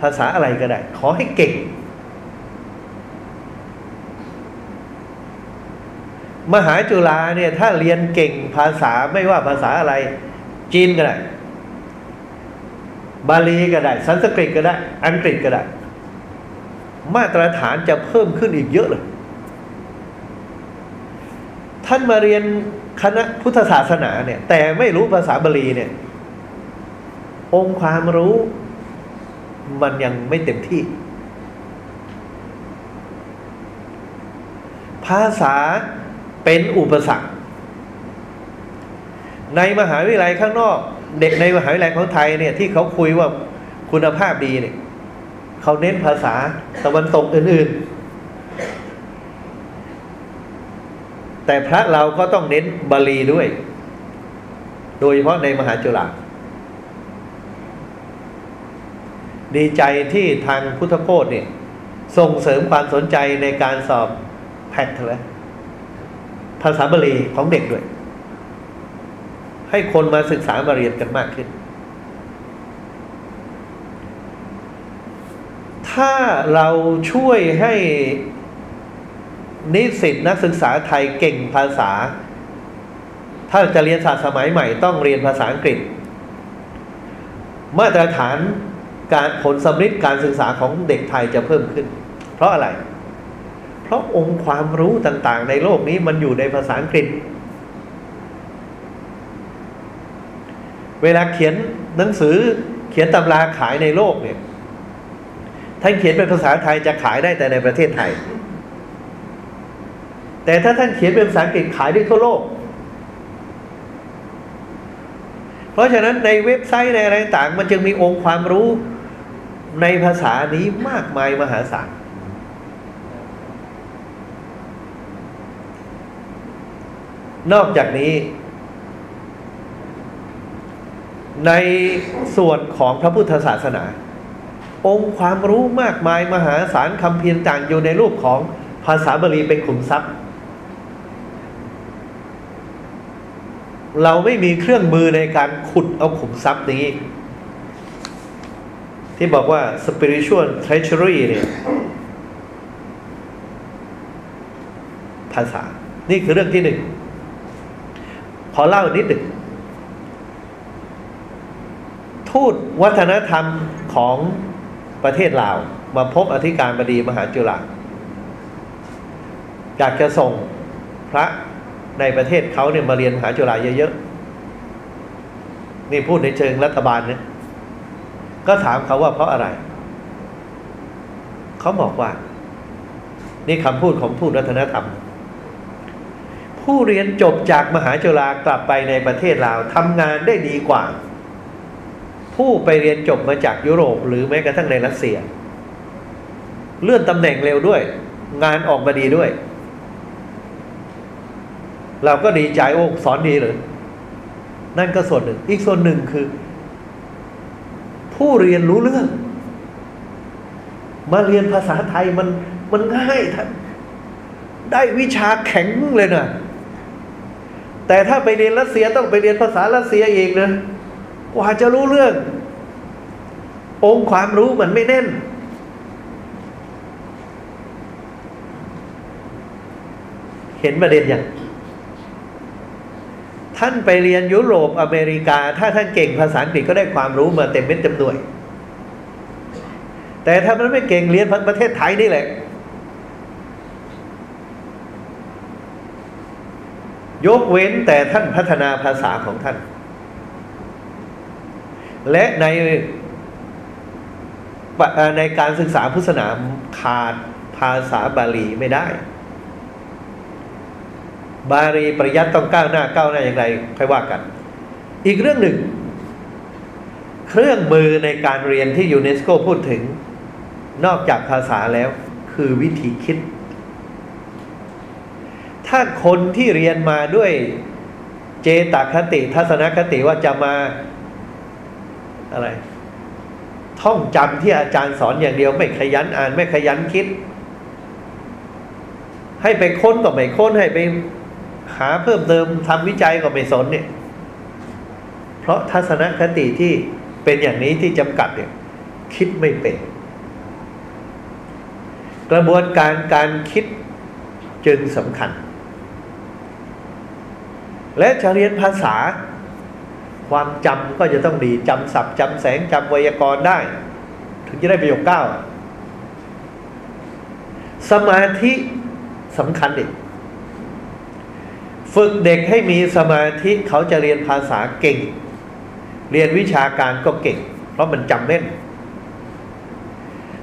ภาษาอะไรก็ได้ ขอให้เก่ง มหาจุฬาเนี่ย ถ้าเรียนเก่งภาษาไม่ว่าภาษาอะไรจีนก็ได้ บาลีก็ได้ สันสกฤตก็ได้ อังกฤษก็ได้ มาตรฐานจะเพิ่มขึ้นอีกเยอะเลย ท่านมาเรียนคณะพุทธศาสนาเนี่ย แต่ไม่รู้ภาษาบาลีเนี่ย องค์ความรู้มันยังไม่เต็มที่ ภาษาเป็นอุปสรรค ในมหาวิทยาลัยข้างนอก เด็กในมหาวิทยาลัยของไทยเนี่ยที่เขาคุยว่าคุณภาพดีเนี่ยเขาเน้นภาษาตะวันตกอื่น ๆ แต่พระเราก็ต้องเน้นบาลีด้วย โดยเฉพาะในมหาจุฬาดีใจที่ทางพุทธโคตเนี่ย ส่งเสริมความสนใจในการสอบแพทเลยภาษาบาลีของเด็กด้วย ให้คนมาศึกษามาเรียนกันมากขึ้น ถ้าเราช่วยให้นิสิตนักศึกษาไทยเก่งภาษา ถ้าจะเรียนศาสตร์สมัยใหม่ต้องเรียนภาษาอังกฤษ มาตรฐานการผลสำลิดการศึกษาของเด็กไทยจะเพิ่มขึ้น เพราะอะไร เพราะองค์ความรู้ต่างๆ ในโลกนี้มันอยู่ในภาษาอังกฤษ เวลาเขียนหนังสือเขียนตำราขายในโลกเนี่ยท่านเขียนเป็นภาษาไทยจะขายได้แต่ในประเทศไทย แต่ถ้าท่านเขียนเป็นภาษาอังกฤษขายได้ทั่วโลก เพราะฉะนั้นในเว็บไซต์ในอะไรต่างมันจึงมีองค์ความรู้ในภาษานี้มากมายมหาศาลนอกจากนี้ ในส่วนของพระพุทธศาสนา องค์ความรู้มากมายมหาศาลคำเพียรต่างอยู่ในรูปของภาษาบาลีเป็นขุมทรัพย์ เราไม่มีเครื่องมือในการขุดเอาขุมทรัพย์นี้ ที่บอกว่า spiritual treasury เนี่ยภาษา นี่คือเรื่องที่หนึ่ง ขอเล่านิดหนึ่ง ทูตวัฒนธรรมของประเทศลาว มาพบอธิการบดีมหาจุฬาอยากจะส่งพระในประเทศเขาเนี่ยมาเรียนมหาจุฬาเยอะๆ นี่พูดในเชิงรัฐบาลเนี่ยก็ถามเขาว่าเพราะอะไร เขาบอกว่า นี่คำพูดของผู้วัฒนธรรม ผู้เรียนจบจากมหาจุฬากลับไปในประเทศลาวทำงานได้ดีกว่า ผู้ไปเรียนจบมาจากยุโรป หรือแม้กระทั่งในรัสเซีย เลื่อนตำแหน่งเร็วด้วย งานออกมาดีด้วย เราก็ดีใจโอ้สอนดีเลยนั่นก็ส่วนหนึ่ง อีกส่วนหนึ่งคือ ผู้เรียนรู้เรื่อง มาเรียนภาษาไทยมันมันง่ายท่านได้วิชาแข็งเลยนะแต่ถ้าไปเรียนรัสเซียต้องไปเรียนภาษารัสเซียเอีกนะ กว่าจะรู้เรื่อง องค์ความรู้มันไม่แน่น เห็นประเด็นอย่างท่านไปเรียนยุโรปอเมริกา ถ้าท่านเก่งภาษาอังกฤษก็ได้ความรู้มาเต็มเม็ดเต็มหน่วย แต่ถ้ามันไม่เก่งเรียนประเทศไทยนี่แหละ ยกเว้นแต่ท่านพัฒนาภาษาของท่าน และในในการศึกษาพุทธศาสนาขาดภาษาบาลีไม่ได้ บาลีปริยัติต้องก้าวหน้าก้าวหน้าอย่างไรค่อยว่ากัน อีกเรื่องหนึ่ง เครื่องมือในการเรียนที่ยูเนสโกพูดถึง นอกจากภาษาแล้วคือวิธีคิด ถ้าคนที่เรียนมาด้วยเจตคติทัศนคติว่าจะมา อะไร ท่องจำที่อาจารย์สอนอย่างเดียว ไม่ขยันอ่าน ไม่ขยันคิด ให้ไปค้นก็ไม่ค้นให้ไปหาเพิ่มเติมทำวิจัยก็ไม่สนเนี่ย เพราะทัศนคติที่เป็นอย่างนี้ที่จำกัดเนี่ย คิดไม่เป็น กระบวนการการคิดจึงสำคัญ และจะเรียนภาษา ความจำก็จะต้องดีจำศัพท์จำแสงจำไวยากรณ์ได้ ถึงจะได้ประโยคเก้าสมาธิสำคัญอีกฝึกเด็กให้มีสมาธิเขาจะเรียนภาษาเก่ง เรียนวิชาการก็เก่ง เพราะมันจำแม่น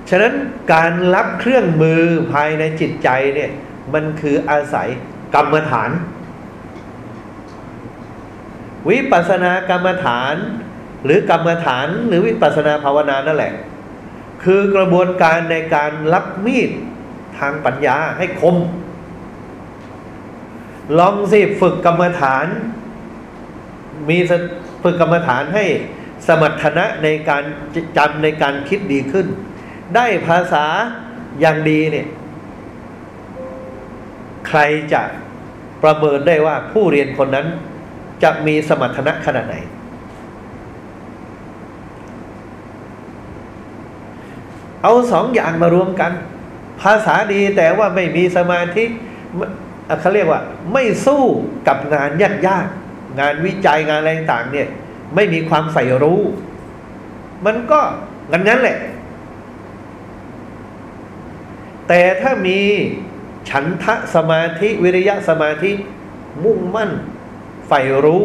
ฉะนั้นการรับเครื่องมือภายในจิตใจเนี่ย มันคืออาศัยกรรมฐาน วิปัสสนากรรมฐาน หรือกรรมฐานหรือวิปัสสนาภาวนานั่นแหละ คือกระบวนการในการรับมีดทางปัญญาให้คม ลองสิฝึกกรรมฐาน มีฝึกกรรมฐานให้สมรรถนะในการจำในการคิดดีขึ้น ได้ภาษาอย่างดีเนี่ยใครจะประเมินได้ว่าผู้เรียนคนนั้น จะมีสมรรถนะขนาดไหน เอาสองอย่างมารวมกัน ภาษาดีแต่ว่าไม่มีสมาธิเขาเรียกว่า ไม่สู้กับงานยากยากงานวิจัยงานอะไรต่างเนี่ยไม่มีความใฝ่รู้ มันก็งั้นงั้นแหละ แต่ถ้ามีฉันทะสมาธิวิริยะสมาธิมุ่งมั่น ใฝ่รู้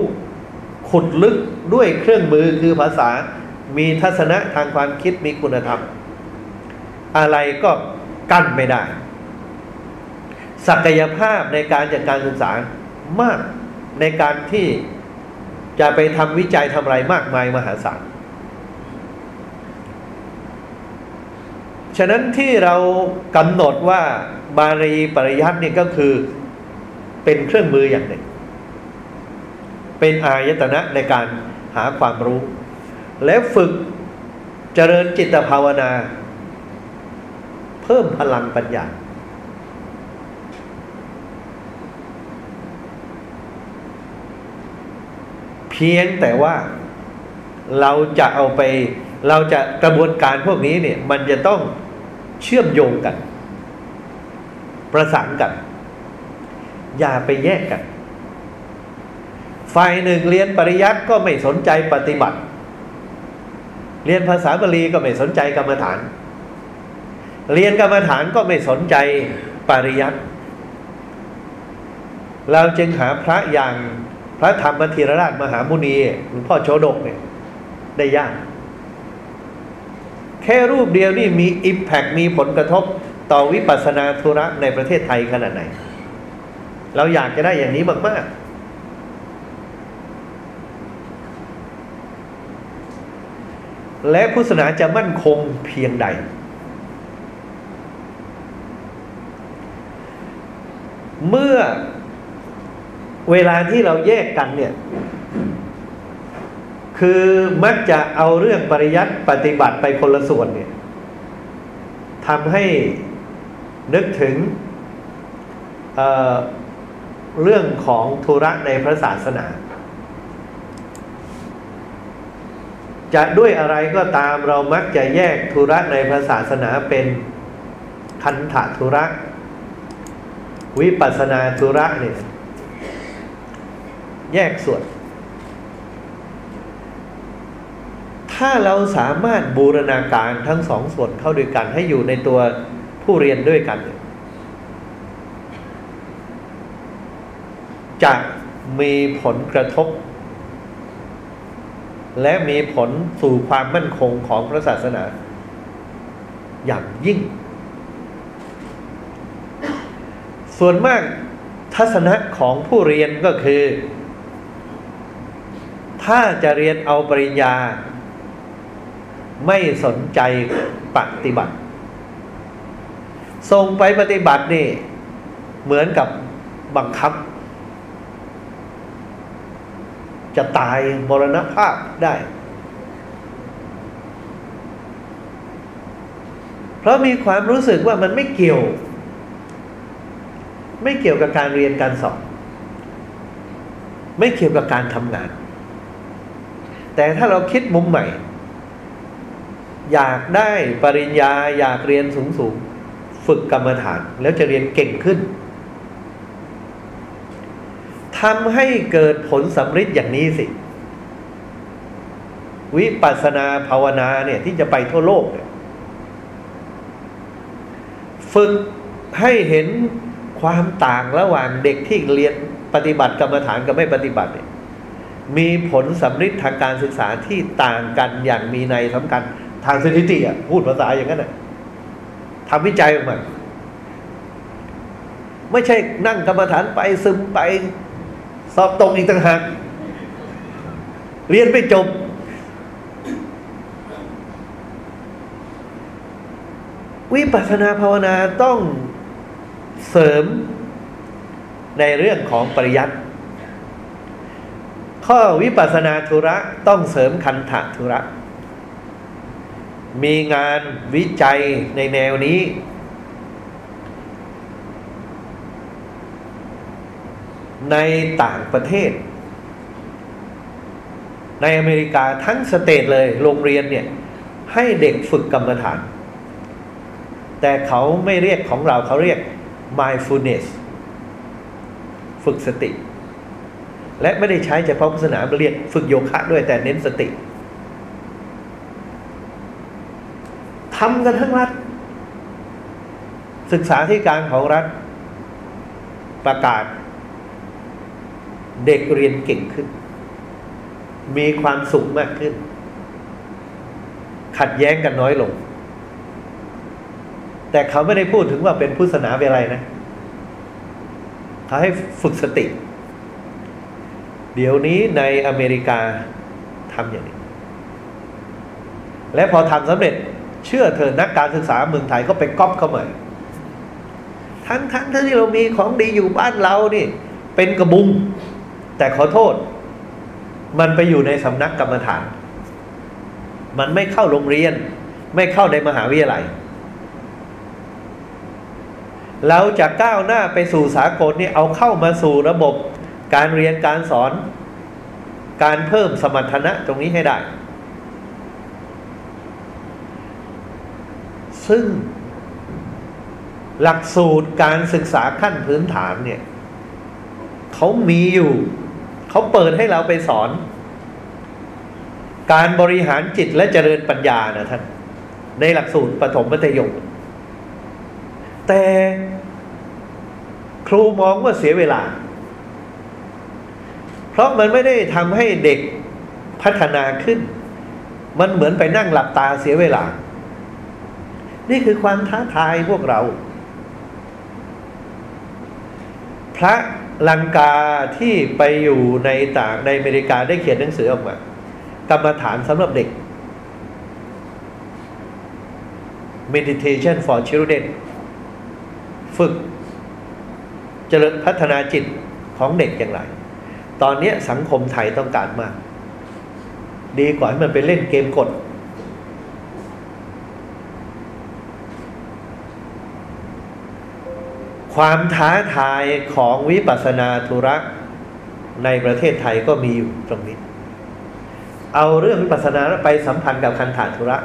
ขุดลึกด้วยเครื่องมือคือภาษา มีทัศนะทางความคิดมีคุณธรรม อะไรก็กั้นไม่ได้ ศักยภาพในการจัดการศึกษามากในการที่จะไปทำวิจัยทำอะไรมากมายมหาศาล ฉะนั้นที่เรากำหนดว่าบาลีปริยัตินี่ก็คือเป็นเครื่องมืออย่างหนึ่ง เป็นอายตนะในการหาความรู้ และฝึกเจริญจิตภาวนา เพิ่มพลังปัญญาเพียงแต่ว่าเราจะเอาไปเราจะกระบวนการพวกนี้เนี่ย มันจะต้องเชื่อมโยงกัน ประสานกัน อย่าไปแยกกัน ฝ่ายหนึ่งเรียนปริยัติก็ไม่สนใจปฏิบัติ เรียนภาษาบาลีก็ไม่สนใจกรรมฐาน เรียนกรรมฐานก็ไม่สนใจปริยัติเราจึงหาพระอย่างพระธรรมธีรราชมหามุนีหลวงพ่อโชดกเนี่ยได้ยาก แค่รูปเดียวนี่มีอิมแพกมีผลกระทบต่อวิปัสสนาธุระในประเทศไทยขนาดไหน เราอยากจะได้อย่างนี้มาก ๆ และพุทธศาสนาจะมั่นคงเพียงใด เมื่อเวลาที่เราแยกกันเนี่ย คือมักจะเอาเรื่องปริยัติปฏิบัติไปคนละส่วนเนี่ยทำให้นึกถึงเเรื่องของธุระในพระศาสนา จะด้วยอะไรก็ตามเรามักจะแยกธุระในพระศาสนาเป็นคันธะธุระ วิปัสนาธุระเนี่ยแยกส่วน ถ้าเราสามารถบูรณาการทั้งสองส่วนเข้าด้วยกันให้อยู่ในตัวผู้เรียนด้วยกัน จะมีผลกระทบ และมีผลสู่ความมั่นคงของพระศาสนา อย่างยิ่ง ส่วนมากทัศนะของผู้เรียนก็คือ ถ้าจะเรียนเอาปริญญา ไม่สนใจปฏิบัติ ส่งไปปฏิบัตินี่ เหมือนกับบังคับ จะตายมรณภาพได้ เพราะมีความรู้สึกว่ามันไม่เกี่ยว ไม่เกี่ยวกับการเรียนการสอนไม่เกี่ยวกับการทำงาน แต่ถ้าเราคิดมุมใหม่ อยากได้ปริญญาอยากเรียนสูงๆฝึกกรรมฐาน แล้วจะเรียนเก่งขึ้น ทำให้เกิดผลสำฤทธิ์อย่างนี้สิ วิปัสสนาภาวนาเนี่ยที่จะไปทั่วโลกเนี่ยฝึกให้เห็นความต่างระหว่างเด็กที่เรียนปฏิบัติกรรมฐานกับไม่ปฏิบัติเนี่ยมีผลสำฤทธิ์ทางการศึกษาที่ต่างกันอย่างมีในสำคัญทางสถิติอะพูดภาษาอย่างนั้นอะทำวิจัยออกมาไม่ใช่นั่งกรรมฐานไปซึมไป สอบตรงอีกต่างหากเรียนไม่จบ วิปัสสนาภาวนาต้องเสริมในเรื่องของปริยัติข้อวิปัสสนาธุระต้องเสริมคันธะธุระ มีงานวิจัยในแนวนี้ ในต่างประเทศ ในอเมริกาทั้งสเตทเลยโรงเรียนเนี่ย ให้เด็กฝึกกรรมฐาน แต่เขาไม่เรียกของเราเขาเรียก mindfulness ฝึกสติ และไม่ได้ใช้เฉพาะศาสนาเรียกฝึกโยคะด้วยแต่เน้นสติทำกันทั้งรัฐ ศึกษาที่การของรัฐประกาศ เด็กเรียนเก่งขึ้น มีความสุขมากขึ้น ขัดแย้งกันน้อยลง แต่เขาไม่ได้พูดถึงว่าเป็นพุทธศาสนาเป็นอะไรนะ เขาให้ฝึกสติ เดี๋ยวนี้ในอเมริกาทำอย่างนี้ และพอทำสำเร็จเชื่อเธอนักการศึกษาเมืองไทยก็ไปก๊อปเข้ามาทั้งทั้งที่เรามีของดีอยู่บ้านเรานี่ เป็นกระบุง แต่ขอโทษ มันไปอยู่ในสำนักกรรมฐาน มันไม่เข้าโรงเรียน ไม่เข้าในมหาวิทยาลัย เราจะก้าวหน้าไปสู่สากลนี่เอาเข้ามาสู่ระบบการเรียนการสอน การเพิ่มสมรรถนะตรงนี้ให้ได้ ซึ่งหลักสูตรการศึกษาขั้นพื้นฐานเนี่ยเขามีอยู่ เขาเปิดให้เราไปสอน การบริหารจิตและเจริญปัญญานะท่าน ในหลักสูตรปฐมมัธยม แต่ครูมองว่าเสียเวลา เพราะมันไม่ได้ทำให้เด็กพัฒนาขึ้น มันเหมือนไปนั่งหลับตาเสียเวลา นี่คือความท้าทายพวกเรา พระ ลังกาที่ไปอยู่ในต่างในอเมริกาได้เขียนหนังสือออกมากรรมฐานสำหรับเด็ก meditation for children ฝึกเจริญพัฒนาจิตของเด็กอย่างไร ตอนนี้สังคมไทยต้องการมาก ดีกว่าให้มันไปเล่นเกมกด ความท้าทายของวิปัสสนาธุระในประเทศไทยก็มีอยู่ตรงนี้ เอาเรื่องวิปัสสนาไปสัมพันธ์กับคันธาธุระ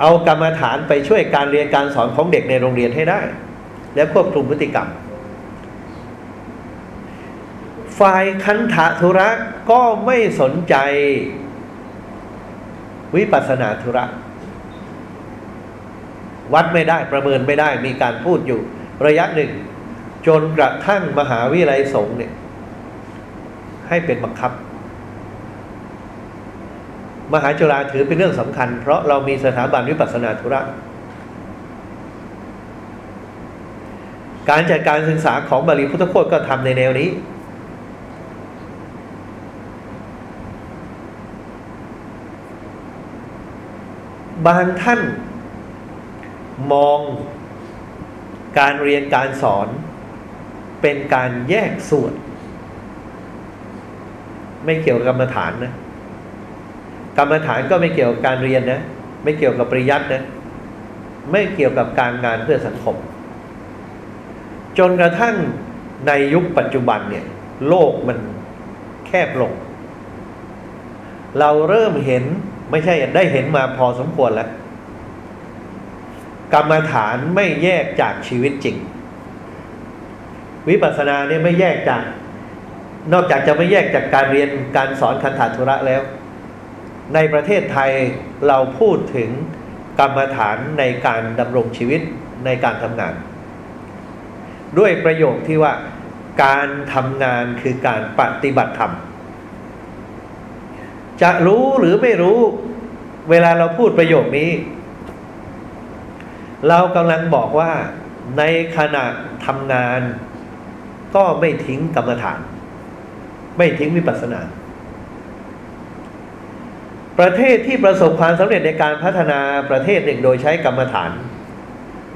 เอากรรมฐานไปช่วยการเรียนการสอนของเด็กในโรงเรียนให้ได้ และควบคุมพฤติกรรม ฝ่ายคันธะธุระก็ไม่สนใจวิปัสนาธุระ วัดไม่ได้ประเมินไม่ได้มีการพูดอยู่ ระยะหนึ่ง จนกระทั่งมหาวิทยาลัยสงฆ์เนี่ย ให้เป็นบังคับ มหาจุฬาถือเป็นเรื่องสำคัญ เพราะเรามีสถาบันวิปัสสนาธุระ การจัดการศึกษาของบาลีพุทธโคตก็ทำในแนวนี้บางท่านมอง การเรียนการสอนเป็นการแยกส่วน ไม่เกี่ยวกับกรรมฐานนะกรรมฐานก็ไม่เกี่ยวกับการเรียนนะ ไม่เกี่ยวกับปริยัตินะ ไม่เกี่ยวกับการงานเพื่อสังคม จนกระทั่งในยุคปัจจุบันเนี่ย โลกมันแคบลง เราเริ่มเห็นไม่ใช่ได้เห็นมาพอสมควรแล้ว กรรมฐานไม่แยกจากชีวิตจริง วิปัสสนาเนี่ยไม่แยกจาก นอกจากจะไม่แยกจากการเรียนการสอนคันธาธุระแล้ว ในประเทศไทยเราพูดถึงกรรมฐานในการดำรงชีวิตในการทำงาน ด้วยประโยคที่ว่าการทำงานคือการปฏิบัติธรรม จะรู้หรือไม่รู้ เวลาเราพูดประโยคนี้ เรากำลังบอกว่าในขณะทำงาน ก็ไม่ทิ้งกรรมฐาน ไม่ทิ้งวิปัสสนา ประเทศที่ประสบความสำเร็จในการพัฒนาประเทศหนึ่งโดยใช้กรรมฐาน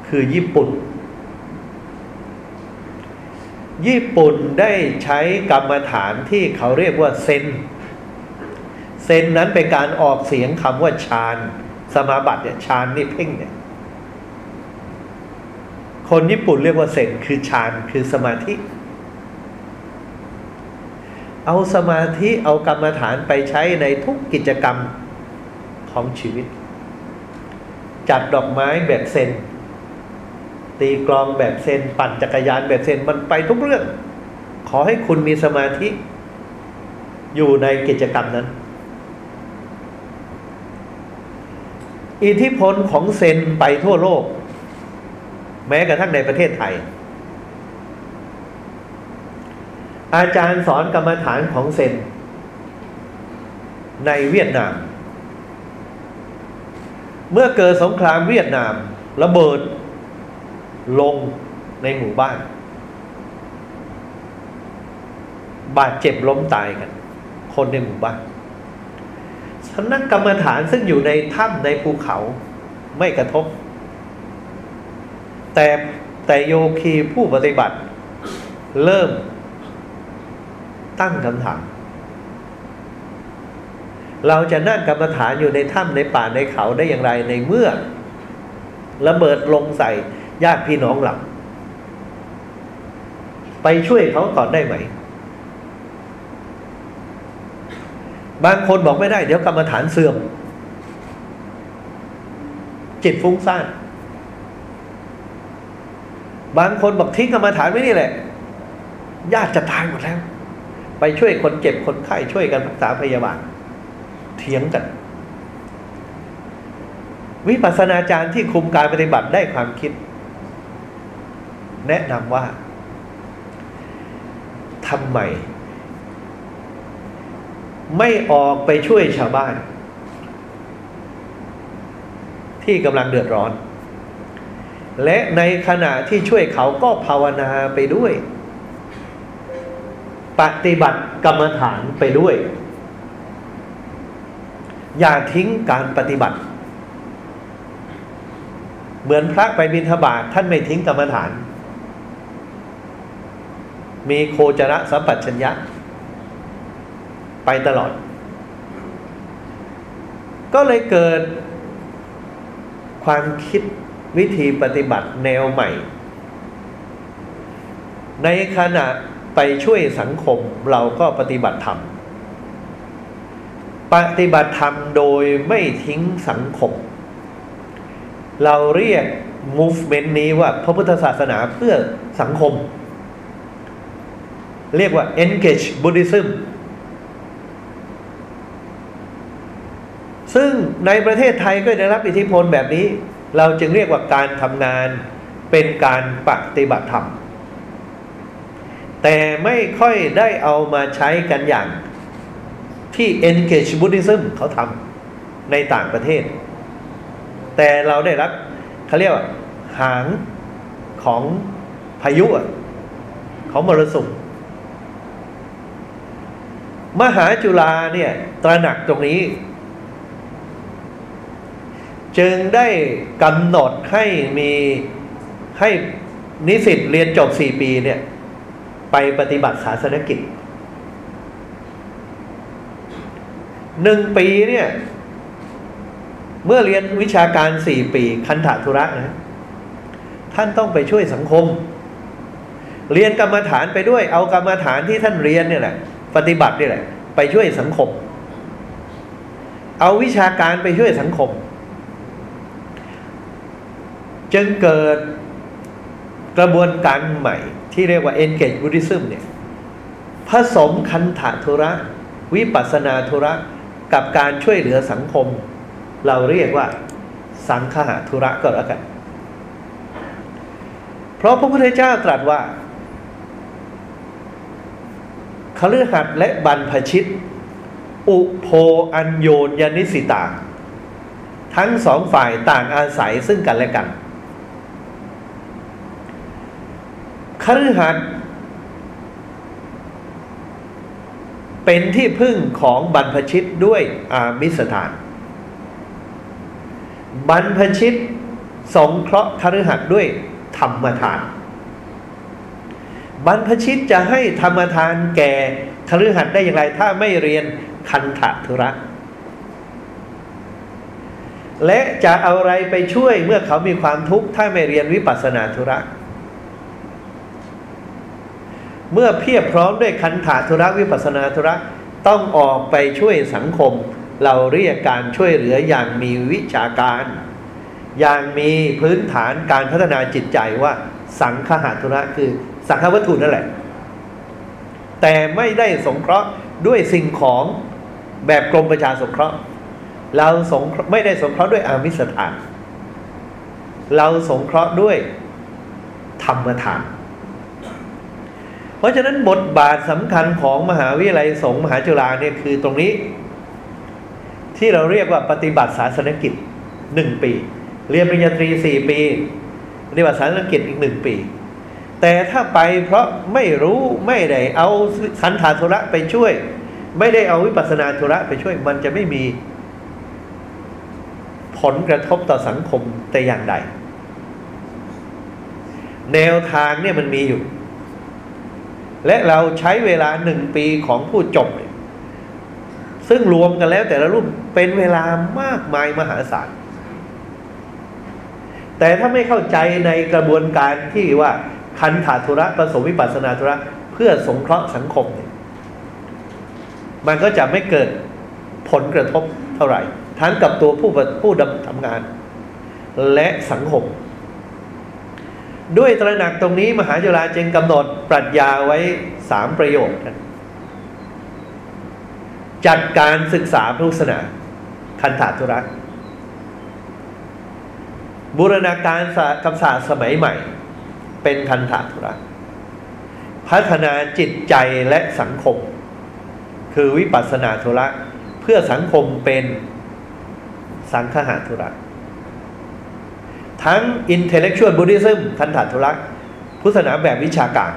คือญี่ปุ่น ญี่ปุ่นได้ใช้กรรมฐานที่เขาเรียกว่าเซนเซนนั้นเป็นการออกเสียงคำว่าฌาน สมาบัติเนี่ยฌานนี่เพ่งเนี่ย คนญี่ปุ่นเรียกว่าเซนคือฌานคือสมาธิ เอาสมาธิเอากรรมฐานไปใช้ในทุกกิจกรรมของชีวิต จัดดอกไม้แบบเซนตีกลองแบบเซนปั่นจักรยานแบบเซนมันไปทุกเรื่อง ขอให้คุณมีสมาธิ อยู่ในกิจกรรมนั้น อิทธิพลของเซนไปทั่วโลก แม้กระทั่งในประเทศไทย อาจารย์สอนกรรมฐานของเซน ในเวียดนาม เมื่อเกิดสงครามเวียดนามระเบิดลงในหมู่บ้าน บาดเจ็บล้มตายกัน คนในหมู่บ้านสำนักกรรมฐานซึ่งอยู่ในถ้ำในภูเขาไม่กระทบ แต่แต่โยคีผู้ปฏิบัติ เริ่มตั้งคำถาม เราจะนั่งกรรมฐานอยู่ในถ้ำในป่าในเขาได้อย่างไรในเมื่อระเบิดลงใส่ญาติพี่น้องหลับไปช่วยเขาก่อนได้ไหม บางคนบอกไม่ได้ เดี๋ยวกรรมฐานเสื่อม จิตฟุ้งซ่าน บางคนบอกทิ้งกรรมฐานไว้นี่แหละ ญาติจะตายหมดแล้ว ไปช่วยคนเจ็บคนไข้ช่วยกันรักษาพยาบาล เถียงกัน วิปัสสนาจารย์ที่คุมการปฏิบัติได้ความคิด แนะนำว่าทำไม ไม่ออกไปช่วยชาวบ้าน ที่กำลังเดือดร้อน และในขณะที่ช่วยเขาก็ภาวนาไปด้วย ปฏิบัติกรรมฐานไปด้วย อย่าทิ้งการปฏิบัติ เหมือนพระไปบิณฑบาตท่านไม่ทิ้งกรรมฐาน มีโคจรสัมปัชัญญะ ไปตลอด ก็เลยเกิดความคิด วิธีปฏิบัติแนวใหม่ ในขณะไปช่วยสังคมเราก็ปฏิบัติธรรม ปฏิบัติธรรมโดยไม่ทิ้งสังคม เราเรียก movement นี้ว่าพระพุทธศาสนาเพื่อสังคม เรียกว่า engage Buddhism ซึ่งในประเทศไทยก็ได้รับอิทธิพลแบบนี้ เราจึงเรียกว่าการทำงานเป็นการปฏิบัติธรรม แต่ไม่ค่อยได้เอามาใช้กันอย่างที่ Engage Buddhism เขาทำในต่างประเทศ แต่เราได้รับเขาเรียกว่าหางของพายุของมรสุมมหาจุฬาเนี่ยตระหนักตรงนี้ จึงได้กำหนดให้มีให้นิสิตเรียนจบสี่ปีเนี่ย ไปปฏิบัติศาสนกิจหนึ่งปีเนี่ย เมื่อเรียนวิชาการสี่ปี คันถาธุระนะท่านต้องไปช่วยสังคม เรียนกรรมฐานไปด้วย เอากรรมฐานที่ท่านเรียนเนี่ยแหละ ปฏิบัตินี่แหละ ไปช่วยสังคม เอาวิชาการไปช่วยสังคม จึงเกิดกระบวนการใหม่ที่เรียกว่า engage Buddhism เนี่ยผสมคันถาธุระ วิปัสนาธุระ กับการช่วยเหลือสังคม เราเรียกว่า สังฆะธุระก็แล้วกัน เพราะพระพุทธเจ้าตรัสว่าคฤหัสถ์และบรรพชิต อุโพอัญโยนยนิสิตา ทั้งสองฝ่ายต่างอาศัยซึ่งกันและกัน คฤหัสถ์เป็นที่พึ่งของบรรพชิตด้วยอามิสถาน บรรพชิตสงเคราะห์คฤหัสถ์ด้วยธรรมทาน บรรพชิตจะให้ธรรมทานแก่คฤหัสถ์ได้อย่างไร ถ้าไม่เรียนคันธทุระ และจะเอาอะไรไปช่วยเมื่อเขามีความทุกข์ถ้าไม่เรียนวิปัสสนาธุระ เมื่อเพียบพร้อมด้วยคันถาธุระวิปัสนาธุระต้องออกไปช่วยสังคม เราเรียกการช่วยเหลืออย่างมีวิชาการ อย่างมีพื้นฐานการพัฒนาจิตใจว่าสังฆหาธุระคือสังฆวัตถุนั่นแหละ แต่ไม่ได้สงเคราะห์ด้วยสิ่งของแบบกรมประชาสงเคราะห์ เราสงไม่ได้สงเคราะห์ด้วยอามิสถาน เราสงเคราะห์ด้วยธรรมทาน ราะฉะนั้นบทบาทสำคัญของมหาวิทยาลัยสงฆ์มหาจุฬาเนี่ยคือตรงนี้ ที่เราเรียกว่าปฏิบัติศาสนกิจหนึ่งปี เรียนปริญญาตรีสี่ปีปฏิบัติศาสนกิจอีกหนึ่งปี แต่ถ้าไปเพราะไม่รู้ไม่ได้เอาคันธาธุระไปช่วย ไม่ได้เอาวิปัสนาธุระไปช่วย มันจะไม่มีผลกระทบต่อสังคมแต่อย่างใด แนวทางเนี่ยมันมีอยู่ และเราใช้เวลาหนึ่งปีของผู้จบ ซึ่งรวมกันแล้วแต่ละรูปเป็นเวลามากมายมหาศาล แต่ถ้าไม่เข้าใจในกระบวนการที่ว่าคันถาธุระผสมวิปัสนาธุระเพื่อสงเคราะห์สังคมเนี่ยมันก็จะไม่เกิดผลกระทบเท่าไหร่ ทั้งกับตัวผู้ผู้ดำทำงาน และสังคม ด้วยตระหนักตรงนี้มหาจุฬาจึงกำหนดปรัชญาไว้สามประโยคจัดการศึกษาพุทธศาสนาคันธาธุรักบูรณาการคำศาสตร์สมัยใหม่ เป็นคันธาธุรักพัฒนาจิตใจและสังคม คือวิปัสสนาธุระ เพื่อสังคมเป็นสังฆหาธุระ ทั้ง intellectual Buddhism คันถาธุระพุทธศาสนาแบบวิชาการ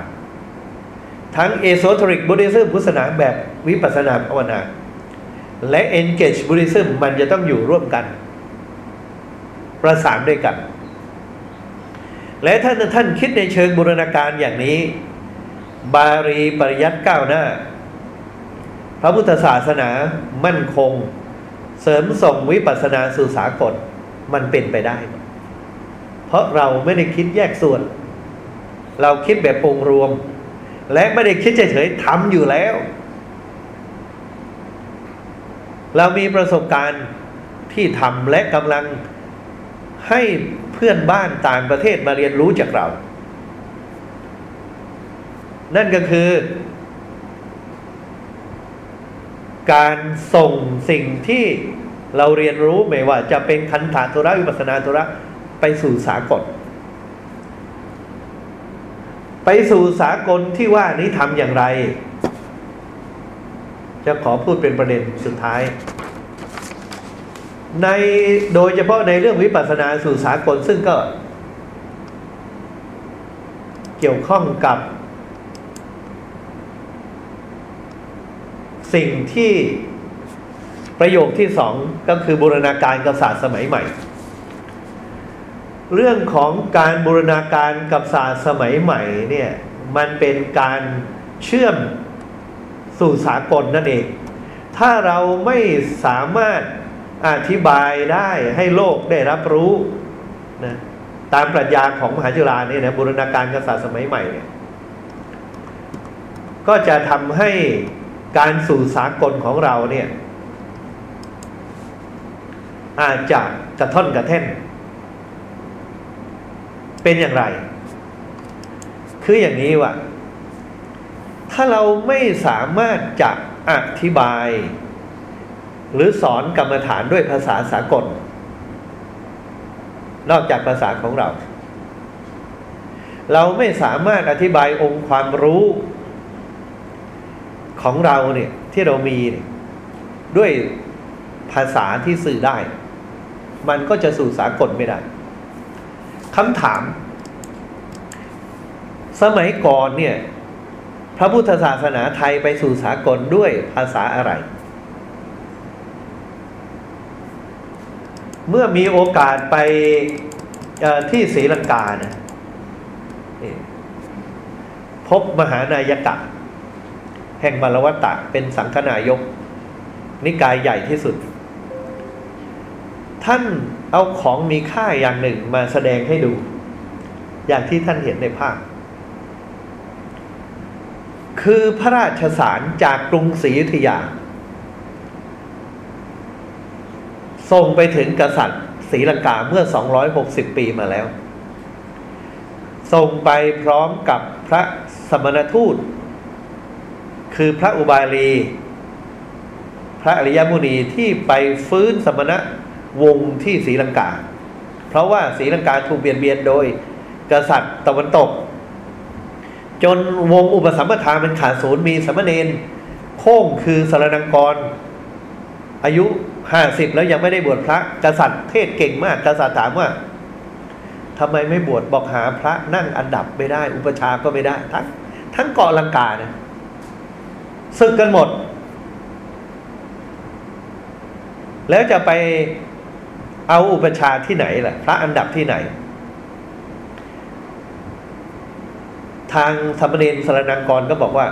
ทั้ง esoteric Buddhism พุทธศาสนาแบบวิปัสสนาภาวนา และ engage Buddhism มันจะต้องอยู่ร่วมกัน ประสานด้วยกัน และถ้าท่านคิดในเชิงบูรณาการอย่างนี้ บารีปริยัติก้าวหน้า พระพุทธศาสนามั่นคง เสริมส่งวิปัสสนาสู่สากลมันเป็นไปได้ เพราะเราไม่ได้คิดแยกส่วน เราคิดแบบองรวม และไม่ได้คิดเฉยๆทำอยู่แล้ว เรามีประสบการณ์ที่ทำและกำลังให้เพื่อนบ้านต่างประเทศมาเรียนรู้จากเรา นั่นก็คือ การส่งสิ่งที่เราเรียนรู้ไม่ว่าจะเป็นคันธาธุระวิปัสนาธุระ ไปสู่สากล ไปสู่สากลที่ว่านี้ทำอย่างไร จะขอพูดเป็นประเด็นสุดท้าย ในโดยเฉพาะในเรื่องวิปัสสนาสู่สากลซึ่งก็ เกี่ยวข้องกับ สิ่งที่ประโยคที่สองก็คือบูรณาการกษัตริย์สมัยใหม่ เรื่องของการบูรณาการกับศาสตร์สมัยใหม่เนี่ยมันเป็นการเชื่อมสู่สากลนั่นเอง ถ้าเราไม่สามารถอธิบายได้ให้โลกได้รับรู้นะตามปรัชญาของมหาจุฬาเนี่ยนะบูรณาการกษัตริย์สมัยใหม่เนี่ยก็จะทำให้การสู่สากลของเราเนี่ยอาจจะกระท่อนกระแท่น เป็นอย่างไร คืออย่างนี้ว่า ถ้าเราไม่สามารถจะอธิบาย หรือสอนกรรมฐานด้วยภาษาสากล นอกจากภาษาของเรา เราไม่สามารถอธิบายองค์ความรู้ของเราเนี่ยที่เรามีด้วยภาษาที่สื่อได้ มันก็จะสู่สากลไม่ได้ คำถาม สมัยก่อนเนี่ย พระพุทธศาสนาไทยไปสู่สากลด้วยภาษาอะไร เมื่อมีโอกาสไปที่ศรีลังกานะพบมหานายกะ แห่งมารวัตตะเป็นสังฆนายก นิกายใหญ่ที่สุด ท่าน เอาของมีค่าอย่างหนึ่งมาแสดงให้ดู อย่างที่ท่านเห็นในภาพ คือพระราชสารจากกรุงศรีอยุธยา ส่งไปถึงกษัตริย์ศรีลังกาเมื่อ 260 ปีมาแล้ว ส่งไปพร้อมกับพระสมณทูต คือพระอุบาลี พระอริยมุนีที่ไปฟื้นสมณะ วงที่ศรีลังกา เพราะว่าศรีลังกาถูกเบียดเบียนโดย กษัตริย์ตะวันตก จนวงอุปสัมปทาเป็นขาดศูนย์มีสมณเณรโค้งคือสารนังกร อายุห้าสิบแล้วยังไม่ได้บวชพระ กษัตริย์เทศเก่งมาก กษัตริย์ถามว่าทำไมไม่บวชบอกหาพระนั่งอันดับไม่ได้ อุปชาก็ไม่ได้ ทั้งทั้งเกาะลังกาเนี่ยศึกกันหมด แล้วจะไป เอาอุปชาที่ไหนล่ะ พระอันดับที่ไหน ทางสมณเณรสรนังกรก็บอกว่า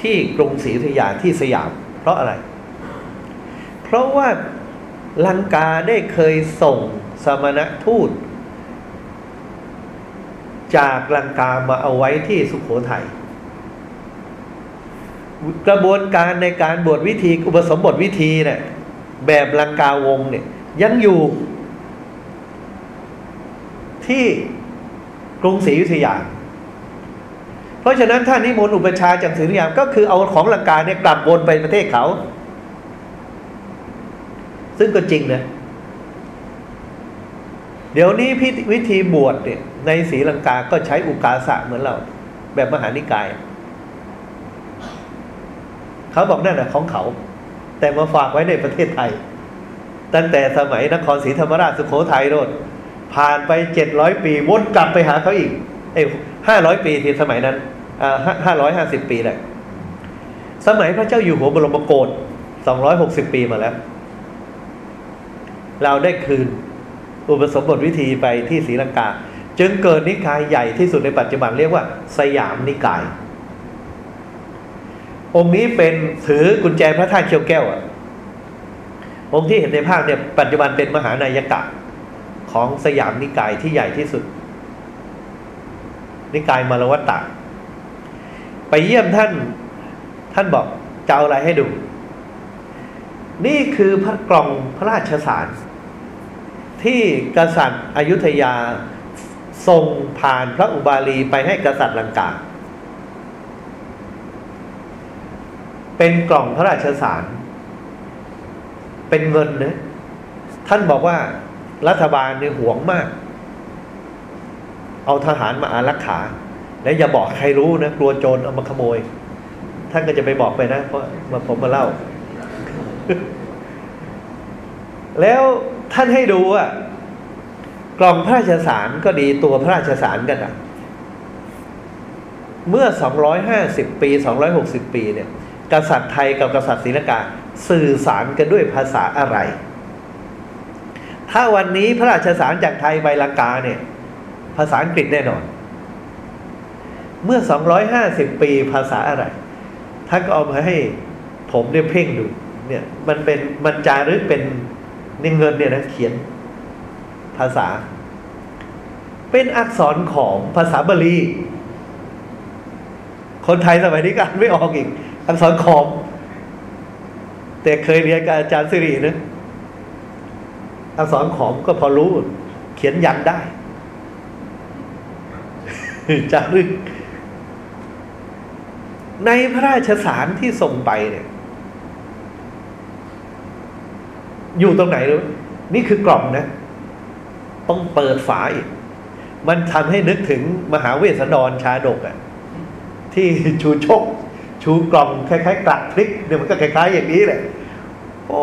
ที่กรุงศรีอยุธยาที่สยาม เพราะอะไร เพราะว่าลังกาได้เคยส่งสมณทูต จากลังกามาเอาไว้ที่สุขโขทยัยกระบวนการในการบวชวิธีอุปสมบทวิธีเนี่ยแบบลังกาวงเนี่ย ยังอยู่ที่กรุงศรีอยุธยา เพราะฉะนั้นท่านนิมนต์อุปชาจากศรีอยุธยาก็คือเอาของลังกาเนี่ยกลับวนไปประเทศเขา ซึ่งก็จริงนะเดี๋ยวนี้พิวิธีบวชเนี่ยในศรีลังกาก็ใช้อุกาสะเหมือนเรา แบบมหานิกาย เขาบอกนั่นแหะของเขา แต่มาฝากไว้ในประเทศไทย ตั้งแต่สมัยนครศรีธรรมราชสุโขทัยโน่นผ่านไปเจ็ดร้อยปีวนกลับไปหาเขาอีกเอ้ห้าร้อยปีที่สมัยนั้นอ่าห้าร้อยห้าสิบปีแหละสมัยพระเจ้าอยู่หัวบรมโกศสองร้อยหกสิบปีมาแล้ว เราได้คืนอุปสมบทวิธีไปที่ศรีลังกา จึงเกิดนิกายใหญ่ที่สุดในปัจจุบันเรียกว่า สยามนิกาย องค์นี้เป็นถือกุญแจพระธาตุเขียวแก้วอะ องค์ที่เห็นในภาพเนี่ยปัจจุบันเป็นมหานายกะของสยามนิกายที่ใหญ่ที่สุด นิกายมารวัตตะ ไปเยี่ยมท่านท่านบอกจะเอาอะไรให้ดู นี่คือพระกล่องพระราชสาร ที่กษัตริย์อยุธยาส่งผ่านพระอุบาลีไปให้กษัตริย์ลังกา เป็นกล่องพระราชสาร เป็นเงินนะ ท่านบอกว่ารัฐบาลเนี่ยหวงมาก เอาทหารมาอารักขา แล้วอย่าบอกใครรู้นะ กลัวโจรเอามาขโมย ท่านก็จะไปบอกไปนะ เพราะมาผมมาเล่า แล้วท่านให้ดูอะกล่องพระราชสารก็ดีตัวพระราชสารกันอะ เมื่อ 250 ปี 260 ปีเนี่ย กษัตริย์ไทยกับกษัตริย์ศรีลังกา สื่อสารกันด้วยภาษาอะไร ถ้าวันนี้พระราชสารจากไทยไปลังกาเนี่ย ภาษาอังกฤษแน่นอน เมื่อ 250 ปีภาษาอะไรท่านก็เอามาให้ผมเนี่ยเพ่งดู เนี่ย มันเป็นมันจารึกเป็นนเงินเนี่ยนะเขียนภาษา เป็นอักษรของภาษาบาลี คนไทยสมัยนี้ก็อ่านไม่ออกอีก อักษรขอม แต่เคยเรียนกับอาจารย์สิรินะอักษรขอมก็พอรู้ เขียนยันได้จารึก ในพระราชสารที่ส่งไปเนี่ย อยู่ตรงไหนรู้นี่คือกล่องนะ ต้องเปิดฝาอีก มันทำให้นึกถึงมหาเวสสันดรชาดกอะที่ชูชก ชูกล่องคล้ายๆกลัดพลิกเนี่ยมันก็คล้ายๆอย่างนี้แหละ โอ้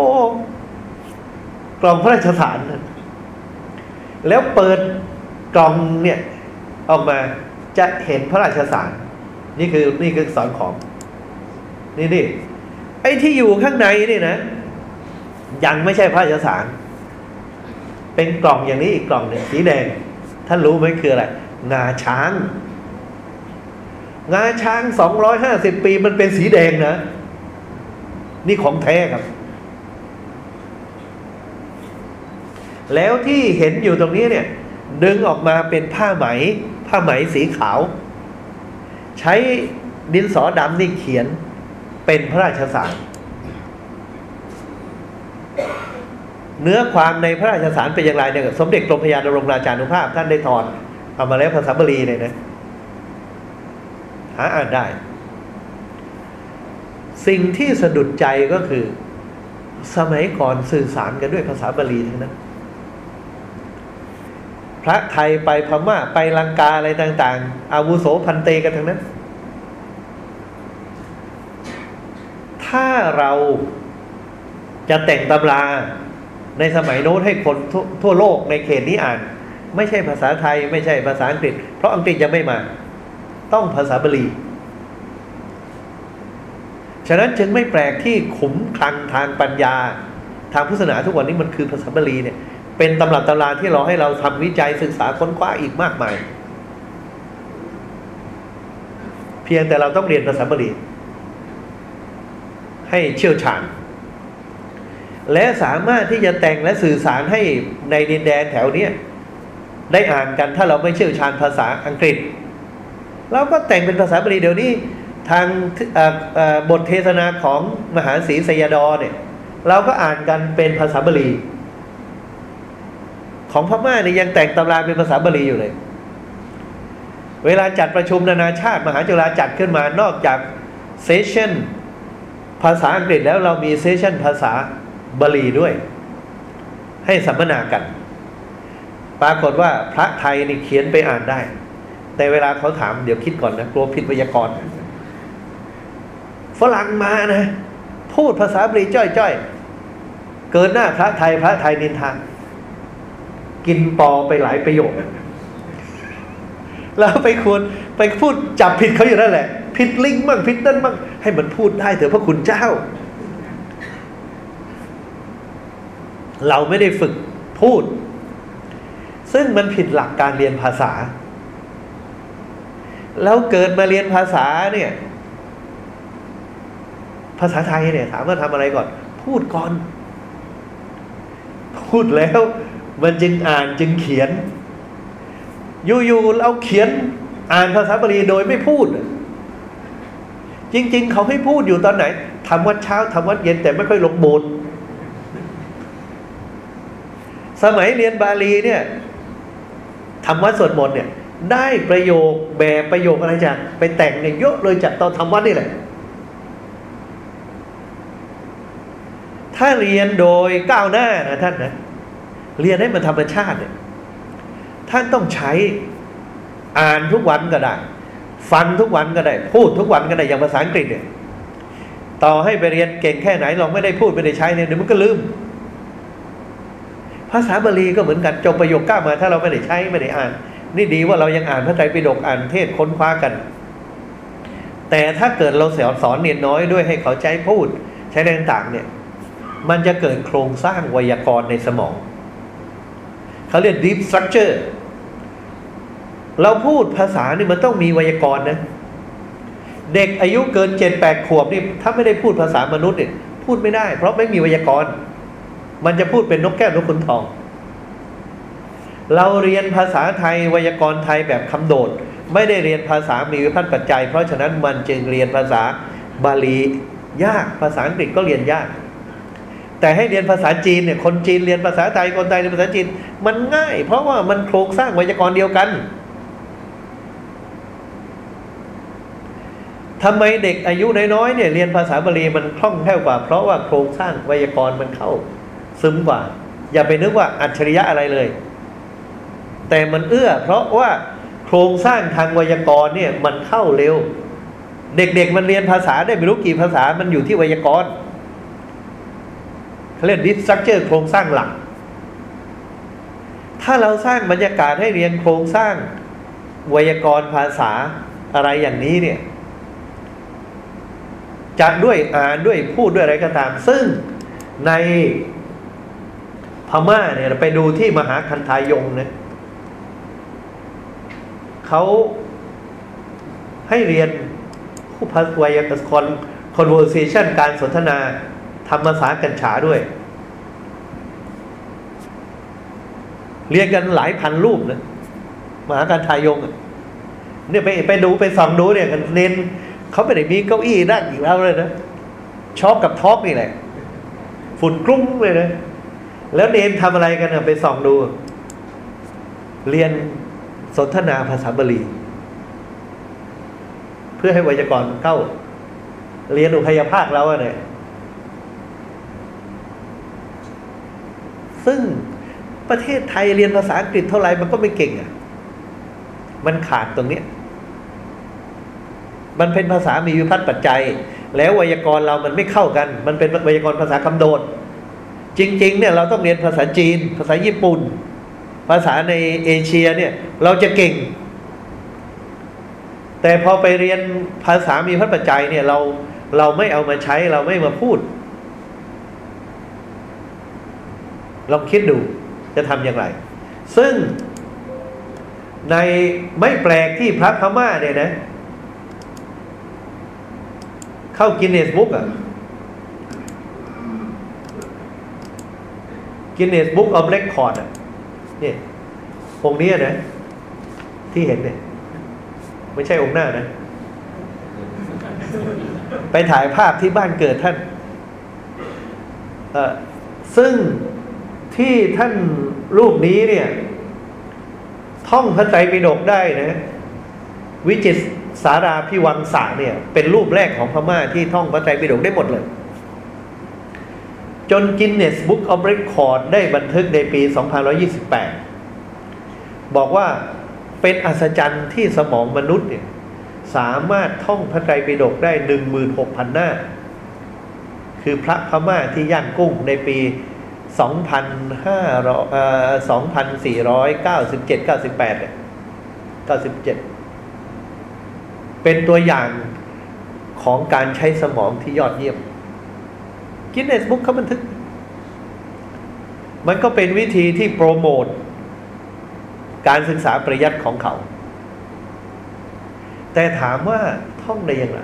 กล่องพระราชสารนะแล้วเปิดกล่องเนี่ยออกมาจะเห็นพระราชสาร นี่คือนี่คือสอนของ นี่นี่ไอ้ที่อยู่ข้างในนี่นะ ยังไม่ใช่พระราชสาร เป็นกล่องอย่างนี้อีกกล่องหนึ่งสีแดงท่านรู้ไหมคืออะไรงาช้าง งาช้างสองร้อยห้าสิบปีมันเป็นสีแดงนะ นี่ของแท้ครับ แล้วที่เห็นอยู่ตรงนี้เนี่ยดึงออกมาเป็นผ้าไหม ผ้าไหมสีขาว ใช้ดินสอดำนี่เขียนเป็นพระราชสาร เนื้อความในพระราชสารเป็นอย่างไรเนี่ยสมเด็จกรมพยาดำรงราชานุภาพ ท่านได้ถอดเอามาแล้วภาษาบาลีเนี่ยนะหาอ่านได้ สิ่งที่สะดุดใจก็คือ สมัยก่อนสื่อสารกันด้วยภาษาบาลีทั้งนั้น พระไทยไปพม่าไปลังกาอะไรต่าง ๆ อาวุโสพันเตกันทั้งนั้น ถ้าเราจะแต่งตำราในสมัยโน้นให้คนททั่วโลกในเขตนี้อ่าน ไม่ใช่ภาษาไทย ไม่ใช่ภาษาอังกฤษ เพราะอังกฤษยังไม่มา ต้องภาษาบาลีฉะนั้นจึงไม่แปลกที่ขุมคลังทางปัญญา ทางพุทธศาสนาทุกวันนี้มันคือภาษาบาลีเนี่ย เป็นตำรับตำราที่เราให้เราทำวิจัยศึกษาค้นคว้าอีกมากมาย เพียงแต่เราต้องเรียนภาษาบาลีให้เชี่ยวชาญ และสามารถที่จะแต่งและสื่อสารให้ในดินแดนแถวเนี้ยได้อ่านกันถ้าเราไม่เชี่ยวชาญภาษาอังกฤษเราก็แต่งเป็นภาษาบาลีเดี๋ยวนี้ทางบทเทศนาของมหาศรีสยดอเนี่ย เราก็อ่านกันเป็นภาษาบาลี ของพม่าเนี่ยยังแต่งตำราเป็นภาษาบาลีอยู่เลย เวลาจัดประชุมนานาชาติ มหาจุฬาจัดขึ้นมานอกจากเซสชั่นภาษาอังกฤษแล้วเรามีเซสชั่นภาษาบาลีด้วย ให้สัมมนากัน ปรากฏว่าพระไทยนี่เขียนไปอ่านได้ แต่เวลาเขาถามเดี๋ยวคิดก่อนนะกลัวผิดไวยากรณ์ฝรั่งมานะ พูดภาษาบาลีจ้อยๆ เกินหน้าพระไทยพระไทยนินทา กินปอไปหลายประโยคแล้วไปควรไปพูดจับผิดเขาอยู่นั่นแหละ ผิดลิงบ้างผิดนั่นบ้างให้มันพูดได้เถอะพระคุณเจ้า เราไม่ได้ฝึกพูด ซึ่งมันผิดหลักการเรียนภาษา แล้วเกิดมาเรียนภาษาเนี่ย ภาษาไทยเนี่ยถามว่าทำอะไรก่อน พูดก่อน พูดแล้ว มันจึงอ่านจึงเขียน อยู่ๆเราเขียนอ่านภาษาบาลีโดยไม่พูด จริง ๆ เขาให้พูดอยู่ตอนไหนทำวัดเช้าทำวัดเย็นแต่ไม่ค่อยลงโบสถ์สมัยเรียนบาลีเนี่ยทำวัดสวดมนต์เนี่ย ได้ประโยคแบบประโยคอะไรจากไปแต่งเนี่ยเยอะเลยจากตอนทำวัดนี่แหละ ถ้าเรียนโดยก้าวหน้านะท่านนะ เรียนให้มันธรรมชาติเนี่ยท่านต้องใช้อ่านทุกวันก็ได้ ฟังทุกวันก็ได้ พูดทุกวันก็ได้อย่างภาษาอังกฤษเนี่ยต่อให้ไปเรียนเก่งแค่ไหนลองไม่ได้พูดไม่ได้ใช้เนี่ยเดี๋ยวมันก็ลืม ภาษาบาลีก็เหมือนกันจบประโยคก้ามาถ้าเราไม่ได้ใช้ไม่ได้อ่าน นี่ดีว่าเรายังอ่านพระไตรปิฎกอ่านเทศค้นคว้ากัน แต่ถ้าเกิดเราสอนสอนเนียนน้อยด้วยให้เขาใช้พูด ใช้แรงต่างเนี่ย มันจะเกิดโครงสร้างไวยากรณ์ในสมอง เขาเรียก deep structure เราพูดภาษานี่มันต้องมีไวยากรณ์นะ เด็กอายุเกินเจ็ดแปดขวบนี่ถ้าไม่ได้พูดภาษามนุษย์เนี่ยพูดไม่ได้ เพราะไม่มีไวยากรณ์ มันจะพูดเป็นนกแก้วนกขุนทอง เราเรียนภาษาไทยไวยากรณ์ไทยแบบคำโดด ไม่ได้เรียนภาษามีวิพัฒน์ปัจจัย เพราะฉะนั้นมันจึงเรียนภาษาบาลียากภาษาอังกฤษก็เรียนยาก แต่ให้เรียนภาษาจีนเนี่ยคนจีนเรียนภาษาไทยคนไทยเรียนภาษาจีน มันง่าย เพราะว่ามันโครงสร้างไวยากรณ์เดียวกันทำไมเด็กอายุน้อยๆเนี่ยเรียนภาษาบาลีมันคล่องแคล่วกว่า เพราะว่าโครงสร้างไวยากรณ์มันเข้า ซึมกว่า อย่าไปนึกว่าอัจฉริยะอะไรเลย แต่มันเอื้อ เพราะว่าโครงสร้างทางไวยากรณ์เนี่ยมันเข้าเร็ว เด็กๆมันเรียนภาษาได้ไม่รู้กี่ภาษามันอยู่ที่ไวยากรณ์ เขาเรียกดิสซักเจอร์โครงสร้างหลัก ถ้าเราสร้างบรรยากาศให้เรียนโครงสร้างไวยากรณ์ภาษาอะไรอย่างนี้เนี่ยจะด้วยอ่านด้วยพูดด้วยอะไรก็ตาม ซึ่งในพม่าเนี่ยไปดูที่มหาคันธายงเนี่ยเขาให้เรียนผู้พัฒวายคอน conversation การสนทนาำภาษากัญชาด้วย เรียนกันหลายพันรูปนะมหาการทายงเนี่ยไปไปดูไปส่องดูเนี่ยเน้นเขาไม่ได้มีเก้าอี้นั่งอีกแล้วเลยนะชอบกับท็อกนี่แหละ ฝุ่นกลุ้งเลยนะแล้วเนนทำอะไรกันนะไปส่องดู เรียนสนทนาภาษาบาลี เพื่อให้ไวยากรณ์เข้า เรียนอุพยภาคแล้วเนี่ย ซึ่งประเทศไทยเรียนภาษาอังกฤษเท่าไหร่มันก็ไม่เก่งอะ มันขาดตรงเนี้ย มันเป็นภาษามีวิพัฒน์ปัจจัย แล้วไวยากรณ์เรามันไม่เข้ากัน มันเป็นไวยากรณ์ภาษาคำโดดจริง ๆ เนี่ยเราต้องเรียนภาษาจีน ภาษาญี่ปุ่น ภาษาในเอเชียเนี่ย เราจะเก่ง แต่พอไปเรียนภาษามีพัฒน์ปัจจัยเนี่ยเราเราไม่เอามาใช้เราไม่มาพูด ลองคิดดูจะทำอย่างไร ซึ่งในไม่แปลกที่พระพม่าเนี่ยนะ เข้า Guinness Book อะ Guinness Book of Record อะนี่องค์นี้นะ ที่เห็นเนี่ย ไม่ใช่องค์หน้านะ ไปถ่ายภาพที่บ้านเกิดท่าน ซึ่ง ที่ท่านรูปนี้เนี่ย ท่องพระไตรปิฎกได้นะ วิจิตตสาราภิวังสาเนี่ย เป็นรูปแรกของพม่าที่ท่องพระไตรปิฎกได้หมดเลย จน Guinness Book of Record ได้บันทึกในปี 2528 บอกว่าเป็นอัศจรรย์ที่สมองมนุษย์เนี่ย สามารถท่องพระไตรปิฎกได้ 16,000 หน้า คือพระพม่าที่ย่างกุ้งในปี 2,497 98เนี่ย97 เป็นตัวอย่างของการใช้สมองที่ยอดเยี่ยมกินเนสบุ๊กเขาบันทึก มันก็เป็นวิธีที่โปรโมท การศึกษาประยัดของเขา แต่ถามว่าท่องได้อย่างไร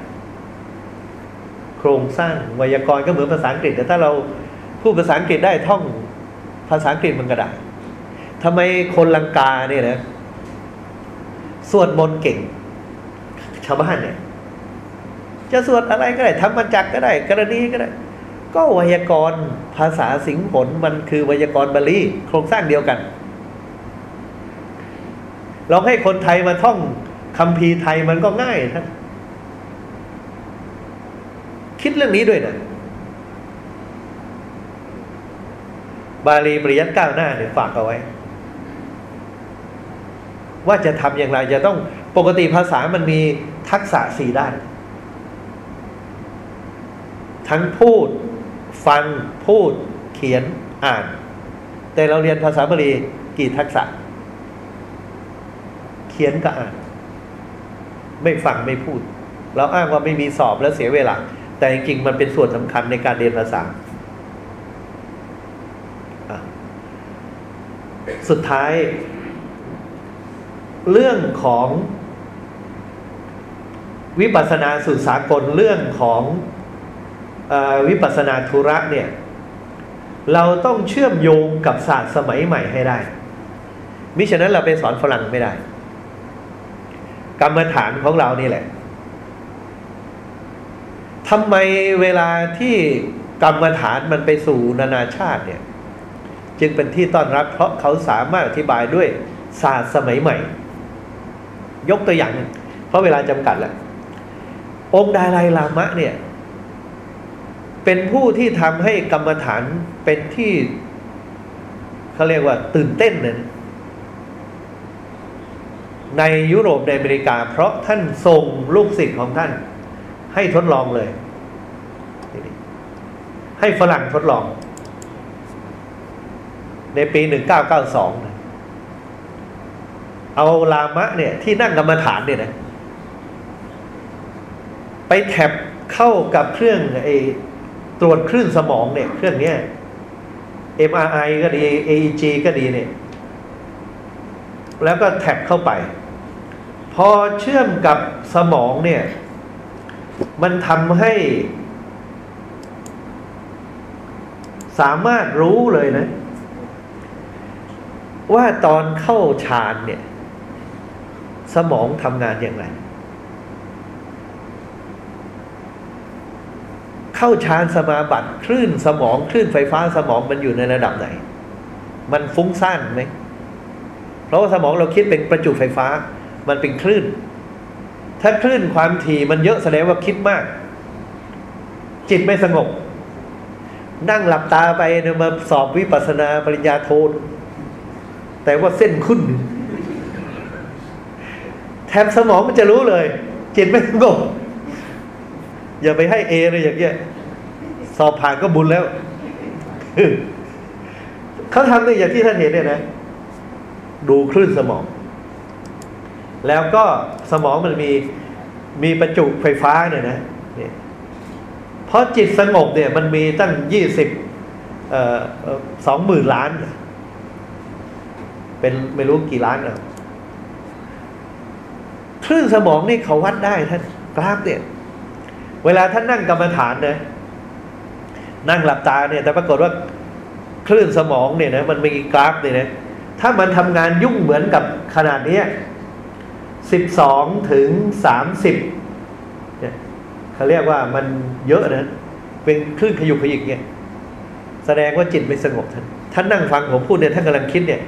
โครงสร้างไวยากรณ์ก็เหมือนภาษาอังกฤษแต่ถ้าเรา พูดภาษาอังกฤษได้ท่องภาษาอังกฤษมันก็ได้ทำไมคนลังกาเนี่ยนะสวดมนต์เก่ง ชาวบ้านเนี่ย จะสวดอะไรก็ได้ทำมันจักก็ได้ กรณีก็ได้ ก็ไวยากรณ์ภาษาสิงห์ผลมันคือไวยากรณ์บาลีโครงสร้างเดียวกันลองให้คนไทยมาท่องคำพีไทยมันก็ง่ายท่านคิดเรื่องนี้ด้วยนะ บาลีปริยัติก้าวหน้าเนี่ยฝากเอาไว้ ว่าจะทำอย่างไรจะต้องปกติภาษามันมีทักษะสี่ด้าน ทั้งพูด ฟัง พูด เขียนอ่าน แต่เราเรียนภาษาบาลีกี่ทักษะ เขียนกับอ่าน ไม่ฟังไม่พูด เราอ้างว่าไม่มีสอบแล้วเสียเวลา แต่จริงๆมันเป็นส่วนสำคัญในการเรียนภาษา สุดท้าย เรื่องของวิปัสนาสู่สากลเรื่องของอวิปัสนาธุระเนี่ย เราต้องเชื่อมโยงกับศาสตร์สมัยใหม่ให้ได้ มิฉะนั้นเราไปสอนฝรั่งไม่ได้ กรรมฐานของเรานี่แหละทำไมเวลาที่กรรมฐานมันไปสู่นานาชาติเนี่ย จึงเป็นที่ต้อนรับเพราะเขาสามารถอธิบายด้วยศาสตร์สมัยใหม่ ยกตัวอย่าง เพราะเวลาจำกัดแหล้วองค์ดาลายลามะเนี่ย เป็นผู้ที่ทำให้กรรมฐานเป็นที่เขาเรียกว่าตื่นเต้นเนี่ยในยุโรปในอเมริกา เพราะท่านส่งลูกศิษย์ของท่าน ให้ทดลองเลย ให้ฝรั่งทดลอง ในปีหนึ่งเก้าเก้าสองเอาลามะเนี่ยที่นั่งกรรมฐานเนี่ยนะ ไปแท็บเข้ากับเครื่องไอตรวจคลื่นสมองเนี่ย เครื่องเนี้ย MRI ก็ดี AEG ก็ดีเนี่ย แล้วก็แท็บเข้าไป พอเชื่อมกับสมองเนี่ย มันทำให้ สามารถรู้เลยนะ ว่าตอนเข้าฌานเนี่ย สมองทำงานอย่างไร เข้าฌานสมาบัติคลื่นสมองคลื่นไฟฟ้าสมองมันอยู่ในระดับไหน มันฟุ้งซ่านไหมเพราะว่าสมองเราคิดเป็นประจุไฟฟ้า มันเป็นคลื่น ถ้าคลื่นความถี่มันเยอะแสดงว่าคิดมาก จิตไม่สงบ นั่งหลับตาไปเนี่ยมาสอบวิปัสสนาปริญญาโท แต่ว่าเส้นขึ้นแถบสมองมันจะรู้เลย จิตไม่สงบอย่าไปให้เอเลยอย่างเงี้ยสอบผ่านก็บุญแล้ว เขาทำได้อย่างที่ท่านเห็นเนี่ยนะ ดูคลื่นสมอง แล้วก็สมองมันมีมีประจุไฟฟ้าเนี่ยนะเนี่ยเพราะจิตสงบเนี่ย มันมีตั้งยี่สิบสองหมื่นล้าน เป็นไม่รู้กี่ล้านอะคลื่นสมองนี่เขาวัดได้ท่านกราฟเนี่ย เวลาท่านนั่งกรรมฐานนะนั่งหลับตาเนี่ย แต่ปรากฏว่าคลื่นสมองเนี่ยนะมันมีกราฟเนี่ยนะถ้ามันทำงานยุ่งเหมือนกับขนาดนี้สิบสองถึงสามสิบเนี่ยเขาเรียกว่ามันเยอะนะเป็นคลื่นขยุกขยิกเนี่ยแสดงว่าจิตไม่สงบท่านท่านนั่งฟังผมพูดเนี่ยท่านกำลังคิดเนี่ย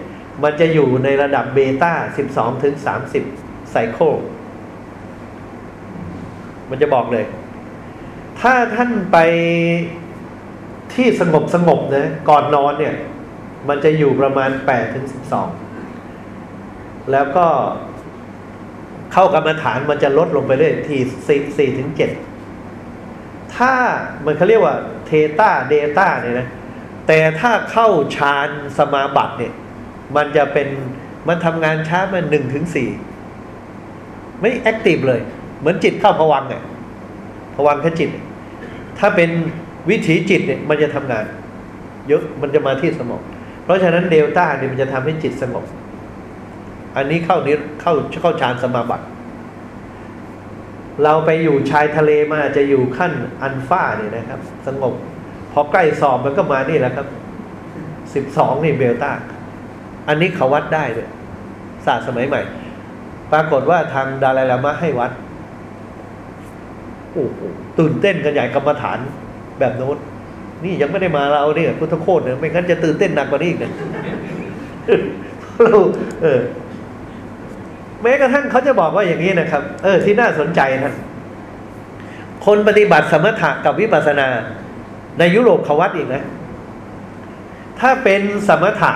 มันจะอยู่ในระดับเบต้าสิบสองถึงสามสิบไซโคลมันจะบอกเลย ถ้าท่านไปที่สงบสงบนะก่อนนอนเนี่ย มันจะอยู่ประมาณแปดถึงสิบสองแล้วก็เข้ากรรมฐานมันจะลดลงไปเรื่อยที่สี่ถึงเจ็ดถ้ามันเขาเรียกว่าเทต้าเดต้าเนี่ยนะ แต่ถ้าเข้าฌานสมาบัติเนี่ย มันจะเป็นมันทำงานช้ามันหนึ่งถึงสี่ไม่แอคทีฟเลย เหมือนจิตเข้าผวังไงผวังแค่จิต ถ้าเป็นวิถีจิตเนี่ยมันจะทำงานเยอะมันจะมาที่สมอง เพราะฉะนั้นเดลต้าเนี่ยมันจะทำให้จิตสงบ อันนี้เข้านี้เข้าเข้าฌานสมาบัติ เราไปอยู่ชายทะเลมาจะอยู่ขั้นอันฟ้าเนี่ยนะครับ สงบ พอใกล้สอบมันก็มานี่แหละครับสิบสองนี่เบลต้า อันนี้เขาวัดได้เลยศาสตร์สมัยใหม่ ปรากฏว่าทางดาลายลามะให้วัดโอ้โหตื่นเต้นกันใหญ่กรรมฐานแบบโน้นนี่ยังไม่ได้มาเราเนี่ยพุทธโคตรเนี่ยไม่งั้นจะตื่นเต้นหนักกว่านี้อีกนะเราเออแม้กระทั่งเขาจะบอกว่าอย่างนี้นะครับ เออ ที่น่าสนใจท่านคนปฏิบัติสมถะกับวิปัสสนา ในยุโรปเขาวัดอีกนะ ถ้าเป็นสมถะ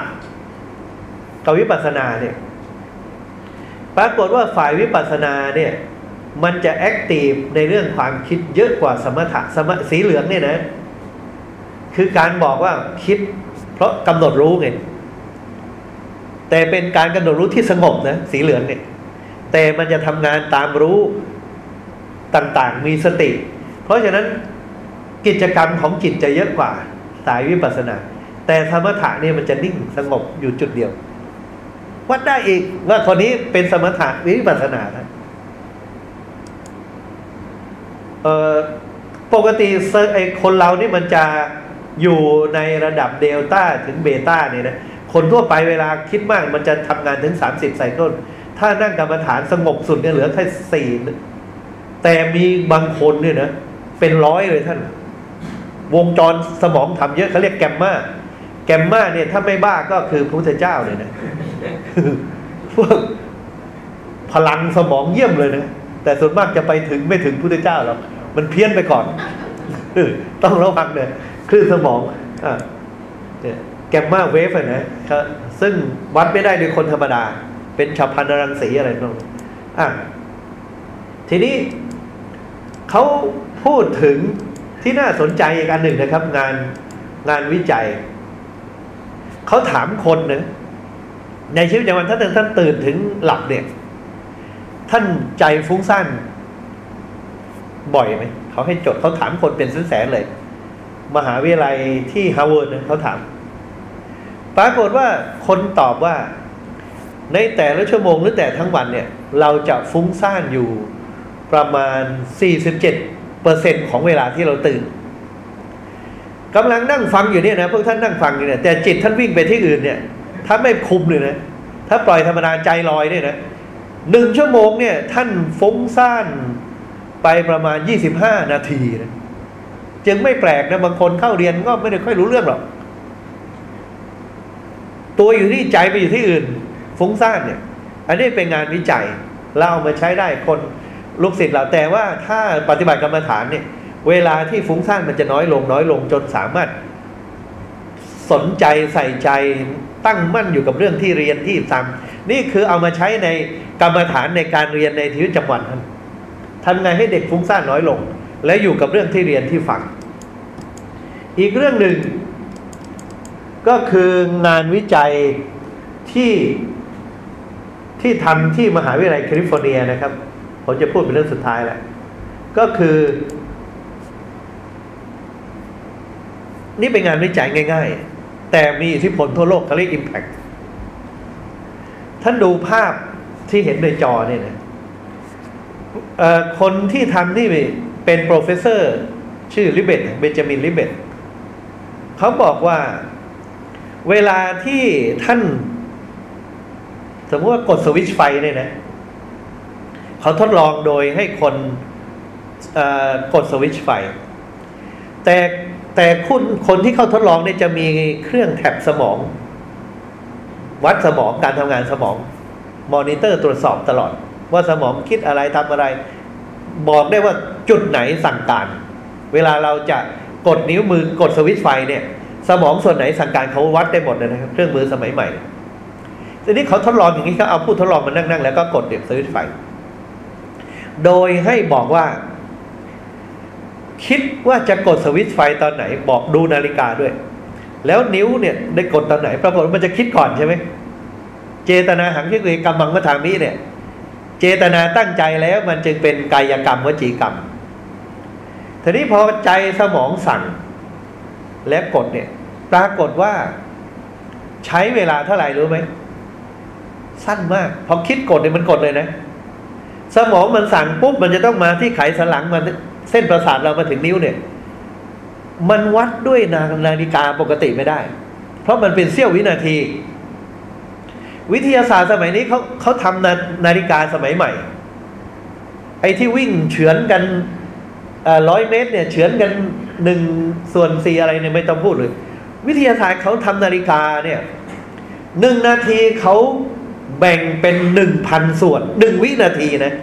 กับวิปัสสนาเนี่ยปรากฏว่าฝ่ายวิปัสสนาเนี่ยมันจะแอคทีฟในเรื่องความคิดเยอะกว่าสมถะสมสีเหลืองเนี่ยนะ คือการบอกว่าคิด เพราะกำหนดรู้ไงแต่เป็นการกำหนดรู้ที่สงบนะสีเหลืองเนี่ย แต่มันจะทำงานตามรู้ต่างๆ มีสติ เพราะฉะนั้นกิจกรรมของจิตจะเยอะกว่า สายวิปัสสนา แต่สมถะเนี่ยมันจะนิ่งสงบอยู่จุดเดียว วัดได้อีกว่าคนนี้เป็นสมถะวิปัสสนานะเอ่อปกติเซอร์ไอคนเรานี่มันจะอยู่ในระดับเดลต้าถึงเบต้าเนี่ยนะคนทั่วไปเวลาคิดมากมันจะทำงานถึง 30ไซเคิลถ้านั่งกรรมฐานสงบสุดเนี่ยเหลือแค่สี่แต่มีบางคนเนี่ยนะเป็นร้อยเลยท่าน วงจรสมองทำเยอะเขาเรียกแกมมา แกมมาเนี่ยถ้าไม่บ้าก็คือพระพุทธเจ้าเลยนะพวกพลังสมองเยี่ยมเลยนะแต่ส่วนมากจะไปถึงไม่ถึงพุทธเจ้าหรอกมันเพี้ยนไปก่อนต้องระวังเนี่ยคลื่นสมองอ่าเนี่ยแกมมาเวฟนะครับซึ่งวัดไม่ได้ด้วยคนธรรมดา เป็นฉับพันรังสีอะไรนั่นอะทีนี้เขาพูดถึงที่น่าสนใจอีกอันหนึ่งนะครับ งานงานวิจัย เขาถามคนนะในชีวิตประจำวันถ้าท่านตื่นถึงหลับเนี่ย ท่านใจฟุ้งซ่านบ่อยไหมเขาให้จดเขาถามคนเป็นแสนเลย มหาวิทยาลัยที่ฮาร์วาร์ดเนี่ยเขาถาม ปรากฏว่าคนตอบว่า ในแต่ละชั่วโมงหรือแต่ทั้งวันเนี่ย เราจะฟุ้งซ่านอยู่ประมาณ 47เปอร์เซ็นของเวลาที่เราตื่น กำลังนั่งฟังอยู่เนี่ยนะพวกท่านนั่งฟังอยู่เนี่ยแต่จิตท่านวิ่งไปที่อื่นเนี่ยถ้าไม่คุมเลยนะถ้าปล่อยธรรมดาใจลอยเนี่ยนะหนึ่งชั่วโมงเนี่ยท่านฟุ้งซ่านไปประมาณ 25 นาทีนะจึงไม่แปลกนะบางคนเข้าเรียนก็ไม่ได้ค่อยรู้เรื่องหรอก ตัวอยู่ที่ใจไปอยู่ที่อื่น ฟุ้งซ่านเนี่ย อันนี้เป็นงานวิจัยเราเอามาใช้ได้คนลูกศิษย์เราแต่ว่าถ้าปฏิบัติกรรมฐานเนี่ย เวลาที่ฟุ้งซ่านมันจะน้อยลงน้อยลงจนสามารถ สนใจใส่ใจตั้งมั่นอยู่กับเรื่องที่เรียนที่ทำนี่คือเอามาใช้ในกรรมฐานในการเรียนในชีวิตประจำวันท่านทำไงให้เด็กฟุ้งซ่านน้อยลง และอยู่กับเรื่องที่เรียนที่ฟัง อีกเรื่องหนึ่ง ก็คืองานวิจัยที่ที่ทำที่มหาวิทยาลัยแคลิฟอร์เนียนะครับ ผมจะพูดเป็นเรื่องสุดท้ายแหละก็คือ นี่เป็นงานวิจัยง่าย ๆ แต่มีอิทธิพลทั่วโลกเขาเรียก Impact ท่านดูภาพที่เห็นในจอเนี่ยนะคนที่ทำนี่เป็น professorชื่อลิเบตเบนจามินลิเบตเขาบอกว่าเวลาที่ท่าน สมมติว่ากดสวิตช์ไฟเนี่ยนะเขาทดลองโดยให้คนกดสวิตช์ไฟ แต่ แต่คุณคนที่เขาทดลองเนี่ยจะมีเครื่อง tap สมอง วัดสมองการทำงานสมอง มอนิเตอร์ตรวจสอบตลอด ว่าสมองคิดอะไรทำอะไร บอกได้ว่าจุดไหนสั่งการ เวลาเราจะกดนิ้วมือกดสวิตช์ไฟเนี่ย สมองส่วนไหนสั่งการเขาวัดได้หมดเลยนะครับ เครื่องมือสมัยใหม่ทีนี้เขาทดลองอย่างนี้เขาเอาผู้ทดลองมานั่งๆแล้วก็กดเด็บสวิตช์ไฟ โดยให้บอกว่า คิดว่าจะกดสวิตช์ไฟตอนไหนบอกดูนาฬิกาด้วย แล้วนิ้วเนี่ยได้กดตอนไหน ปรากฏมันจะคิดก่อนใช่ไหมเจตนาหังที่คือกรรมังวัฏางมิเนี่ย เจตนาตั้งใจแล้วมันจึงเป็นกายกรรมวจีกรรมทีนี้พอใจสมองสั่งและกดเนี่ยปรากฏว่า ใช้เวลาเท่าไหร่รู้ไหมสั้นมากพอคิดกดเนี่ยมันกดเลยนะ สมองมันสั่งปุ๊บมันจะต้องมาที่ไขสันหลังมัน เส้นประสาทเรามาถึงนิ้วเนี่ย มันวัดด้วยนานาฬิกาปกติไม่ได้ เพราะมันเป็นเสี้ยววินาที วิทยาศาสตร์สมัยนี้เขาเขาทำนานาฬิกาสมัยใหม่ ไอ้ที่วิ่งเฉือนกันร้อยเมตรเนี่ยเฉือนกันหนึ่งส่วนสี่อะไรเนี่ยไม่ต้องพูดเลย วิทยาศาสตร์เขาทำนาฬิกาเนี่ยหนึ่งนาทีเขาแบ่งเป็นหนึ่งพันส่วนหนึ่งวินาทีนะ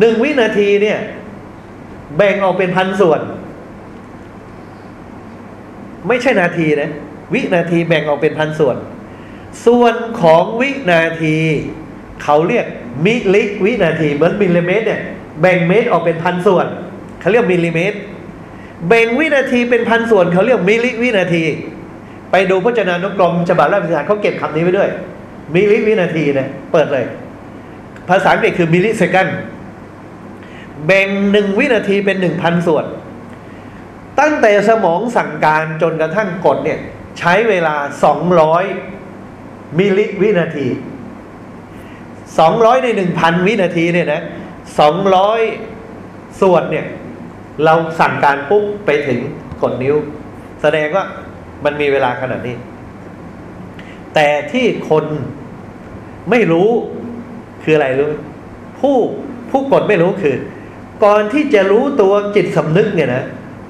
หนึ่งวินาทีเนี่ย แบ่งออกเป็นพันส่วน ไม่ใช่นาทีนะ วินาทีแบ่งออกเป็นพันส่วน ส่วนของวินาที เขาเรียกมิลิวินาทีเหมือนมิลลิเมตรเนี่ยแบ่งเมตรออกเป็นพันส่วน เขาเรียกมิลลิเมตร แบ่งวินาทีเป็นพันส่วน เขาเรียกมิลิวินาที ไปดูพจนานุกรมฉบับราชบัณฑิตเขาเก็บคำนี้ไว้ด้วยมิลิวินาทีนะเปิดเลย ภาษาอังกฤษคือ millisecond แบ่งหนึ่งวินาทีเป็นหนึ่งพันส่วน ตั้งแต่สมองสั่งการจนกระทั่งกดเนี่ย ใช้เวลาสองร้อยมิลลิวินาทีสองร้อยในหนึ่งพันวินาทีเนี่ยนะสองร้อยส่วนเนี่ย เราสั่งการปุ๊บไปถึงกดนิ้ว แสดงว่ามันมีเวลาขนาดนี้ แต่ที่คนไม่รู้คืออะไรรู้ ผู้ผู้กดไม่รู้คือ ก่อนที่จะรู้ตัวจิตสำนึกเนี่ยนะ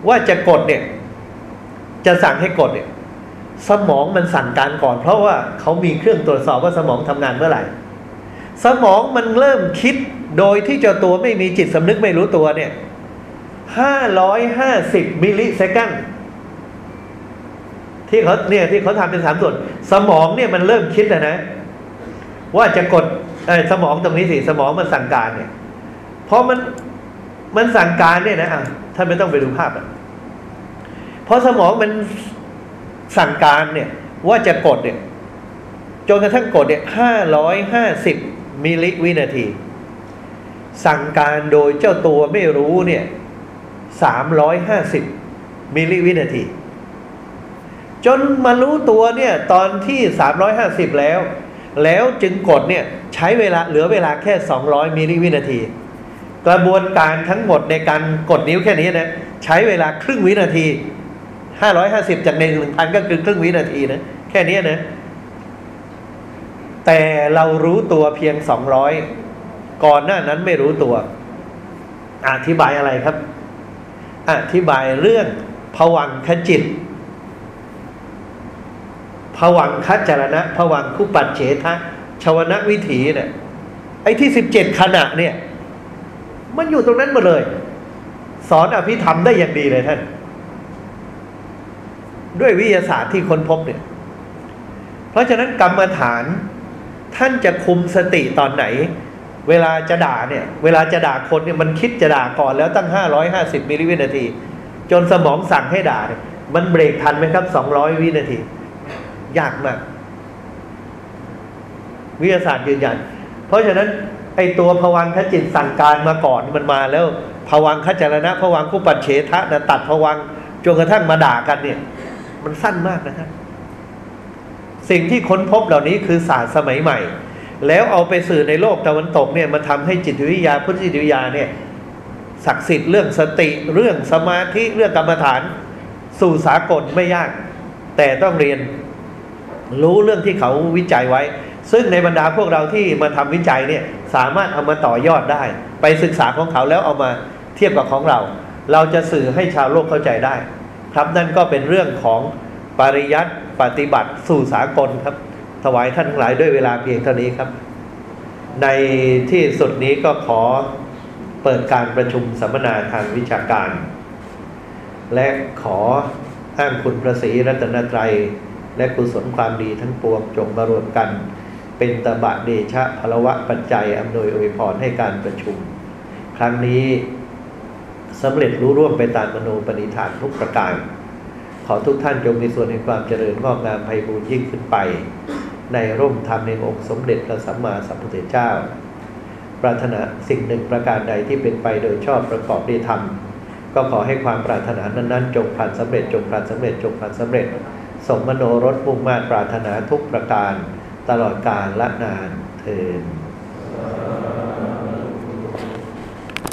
ว่าจะกดเนี่ย จะสั่งให้กดเนี่ย สมองมันสั่งการก่อน เพราะว่าเขามีเครื่องตรวจสอบว่าสมองทำงานเมื่อไหร่ สมองมันเริ่มคิดโดยที่เจ้าตัวไม่มีจิตสำนึกไม่รู้ตัวเนี่ยห้าร้อยห้าสิบมิลลิเซคันที่เขาเนี่ยที่เขาทำเป็นสามส่วน สมองเนี่ยมันเริ่มคิดแล้วนะ ว่าจะกดสมองตรงนี้สิ สมองมันสั่งการเนี่ยพอมัน มันสั่งการเนี่ยนะอะท่านไม่ต้องไปดูภาพอะพอสมองมันสั่งการเนี่ย ว่าจะกดเนี่ย จนกระทั่งกดเนี่ยห้าร้อยห้าสิบมิลลิวินาที สั่งการโดยเจ้าตัวไม่รู้เนี่ยสามร้อยห้าสิบมิลลิวินาที จนมารู้ตัวเนี่ย ตอนที่สามร้อยห้าสิบแล้ว แล้วจึงกดเนี่ย ใช้เวลาเหลือเวลาแค่สองร้อยมิลลิวินาที กระบวนการทั้งหมดในการกดนิ้วแค่นี้นะใช้เวลาครึ่งวินาทีห้าร้อยห้าสิบจากในหนึ่งพันก็คือครึ่งวินาทีนะแค่นี้นะแต่เรารู้ตัวเพียงสองร้อยก่อนหน้านั้นไม่รู้ตัว อธิบายอะไรครับ อธิบายเรื่องผวังขจิตผวังคัจจรณะผวังคุปัจเฉทะชวนะวิถีเนี่ยไอ้ที่สิบเจ็ดขณะเนี่ย มันอยู่ตรงนั้นหมดเลย สอนอภิธรรมได้อย่างดีเลยท่าน ด้วยวิทยาศาสตร์ที่ค้นพบเนี่ย เพราะฉะนั้นกรรมฐานท่านจะคุมสติตอนไหน เวลาจะด่าเนี่ย เวลาจะด่าคนเนี่ยมันคิดจะด่าก่อนแล้วตั้งห้าร้อยห้าสิบมิลลิวินาที จนสมองสั่งให้ด่าเนี่ยมันเบรกทันไหมครับสองร้อยวินาที ยากมาก วิทยาศาสตร์ยืนยัน เพราะฉะนั้น ไอตัวผวังขจิตสั่งการมาก่อนมันมาแล้วผวังขจรณะผวังคุปัจเฉทะนะตัดผวังจนกระทั่งมาด่ากันเนี่ย มันสั้นมากนะครับ สิ่งที่ค้นพบเหล่านี้คือศาสตร์สมัยใหม่ แล้วเอาไปสื่อในโลกตะวันตกเนี่ยมันทำให้จิตวิทยาพุทธจิตวิทยาเนี่ยศักดิ์สิทธิ์เรื่องสติเรื่องสมาธิเรื่องกรรมฐาน สู่สากลไม่ยาก แต่ต้องเรียนรู้เรื่องที่เขาวิจัยไว้ ซึ่งในบรรดาพวกเราที่มาทำวิจัยเนี่ย สามารถเอามาต่อยอดได้ ไปศึกษาของเขาแล้วเอามาเทียบกับของเรา เราจะสื่อให้ชาวโลกเข้าใจได้ ครับนั่นก็เป็นเรื่องของปริยัติปฏิบัติสู่สากลครับ ถวายท่านทั้งหลายด้วยเวลาเพียงเท่านี้ครับ ในที่สุดนี้ก็ขอเปิดการประชุมสัมมนาทางวิชาการ และขออ้างคุณพระศรีรัตนตรัย และกุศลความดีทั้งปวงจงมารวมกัน เป็นตบะเดชะพลวะปัจจัยอำนวยอวยพรให้การประชุม ครั้งนี้สำเร็จรู้ร่วมไปตามมโนปณิธานทุกประการ ขอทุกท่านจงมีส่วนในความเจริญงอกงามไพบูรย์ยิ่งขึ้นไป ในร่มธรรมในองค์สมเด็จพระสัมมาสัมพุทธเจ้า ปรารถนาสิ่งหนึ่งประการใดที่เป็นไปโดยชอบประกอบด้วยธรรม ก็ขอให้ความปรารถนานั้นๆ จงผ่านสำเร็จจงผ่านสำเร็จจงผ่านสำเร็จสมมโนรสมุ่งมา่ปรารถนาทุกประการ ตลอดกาลละนานเทิน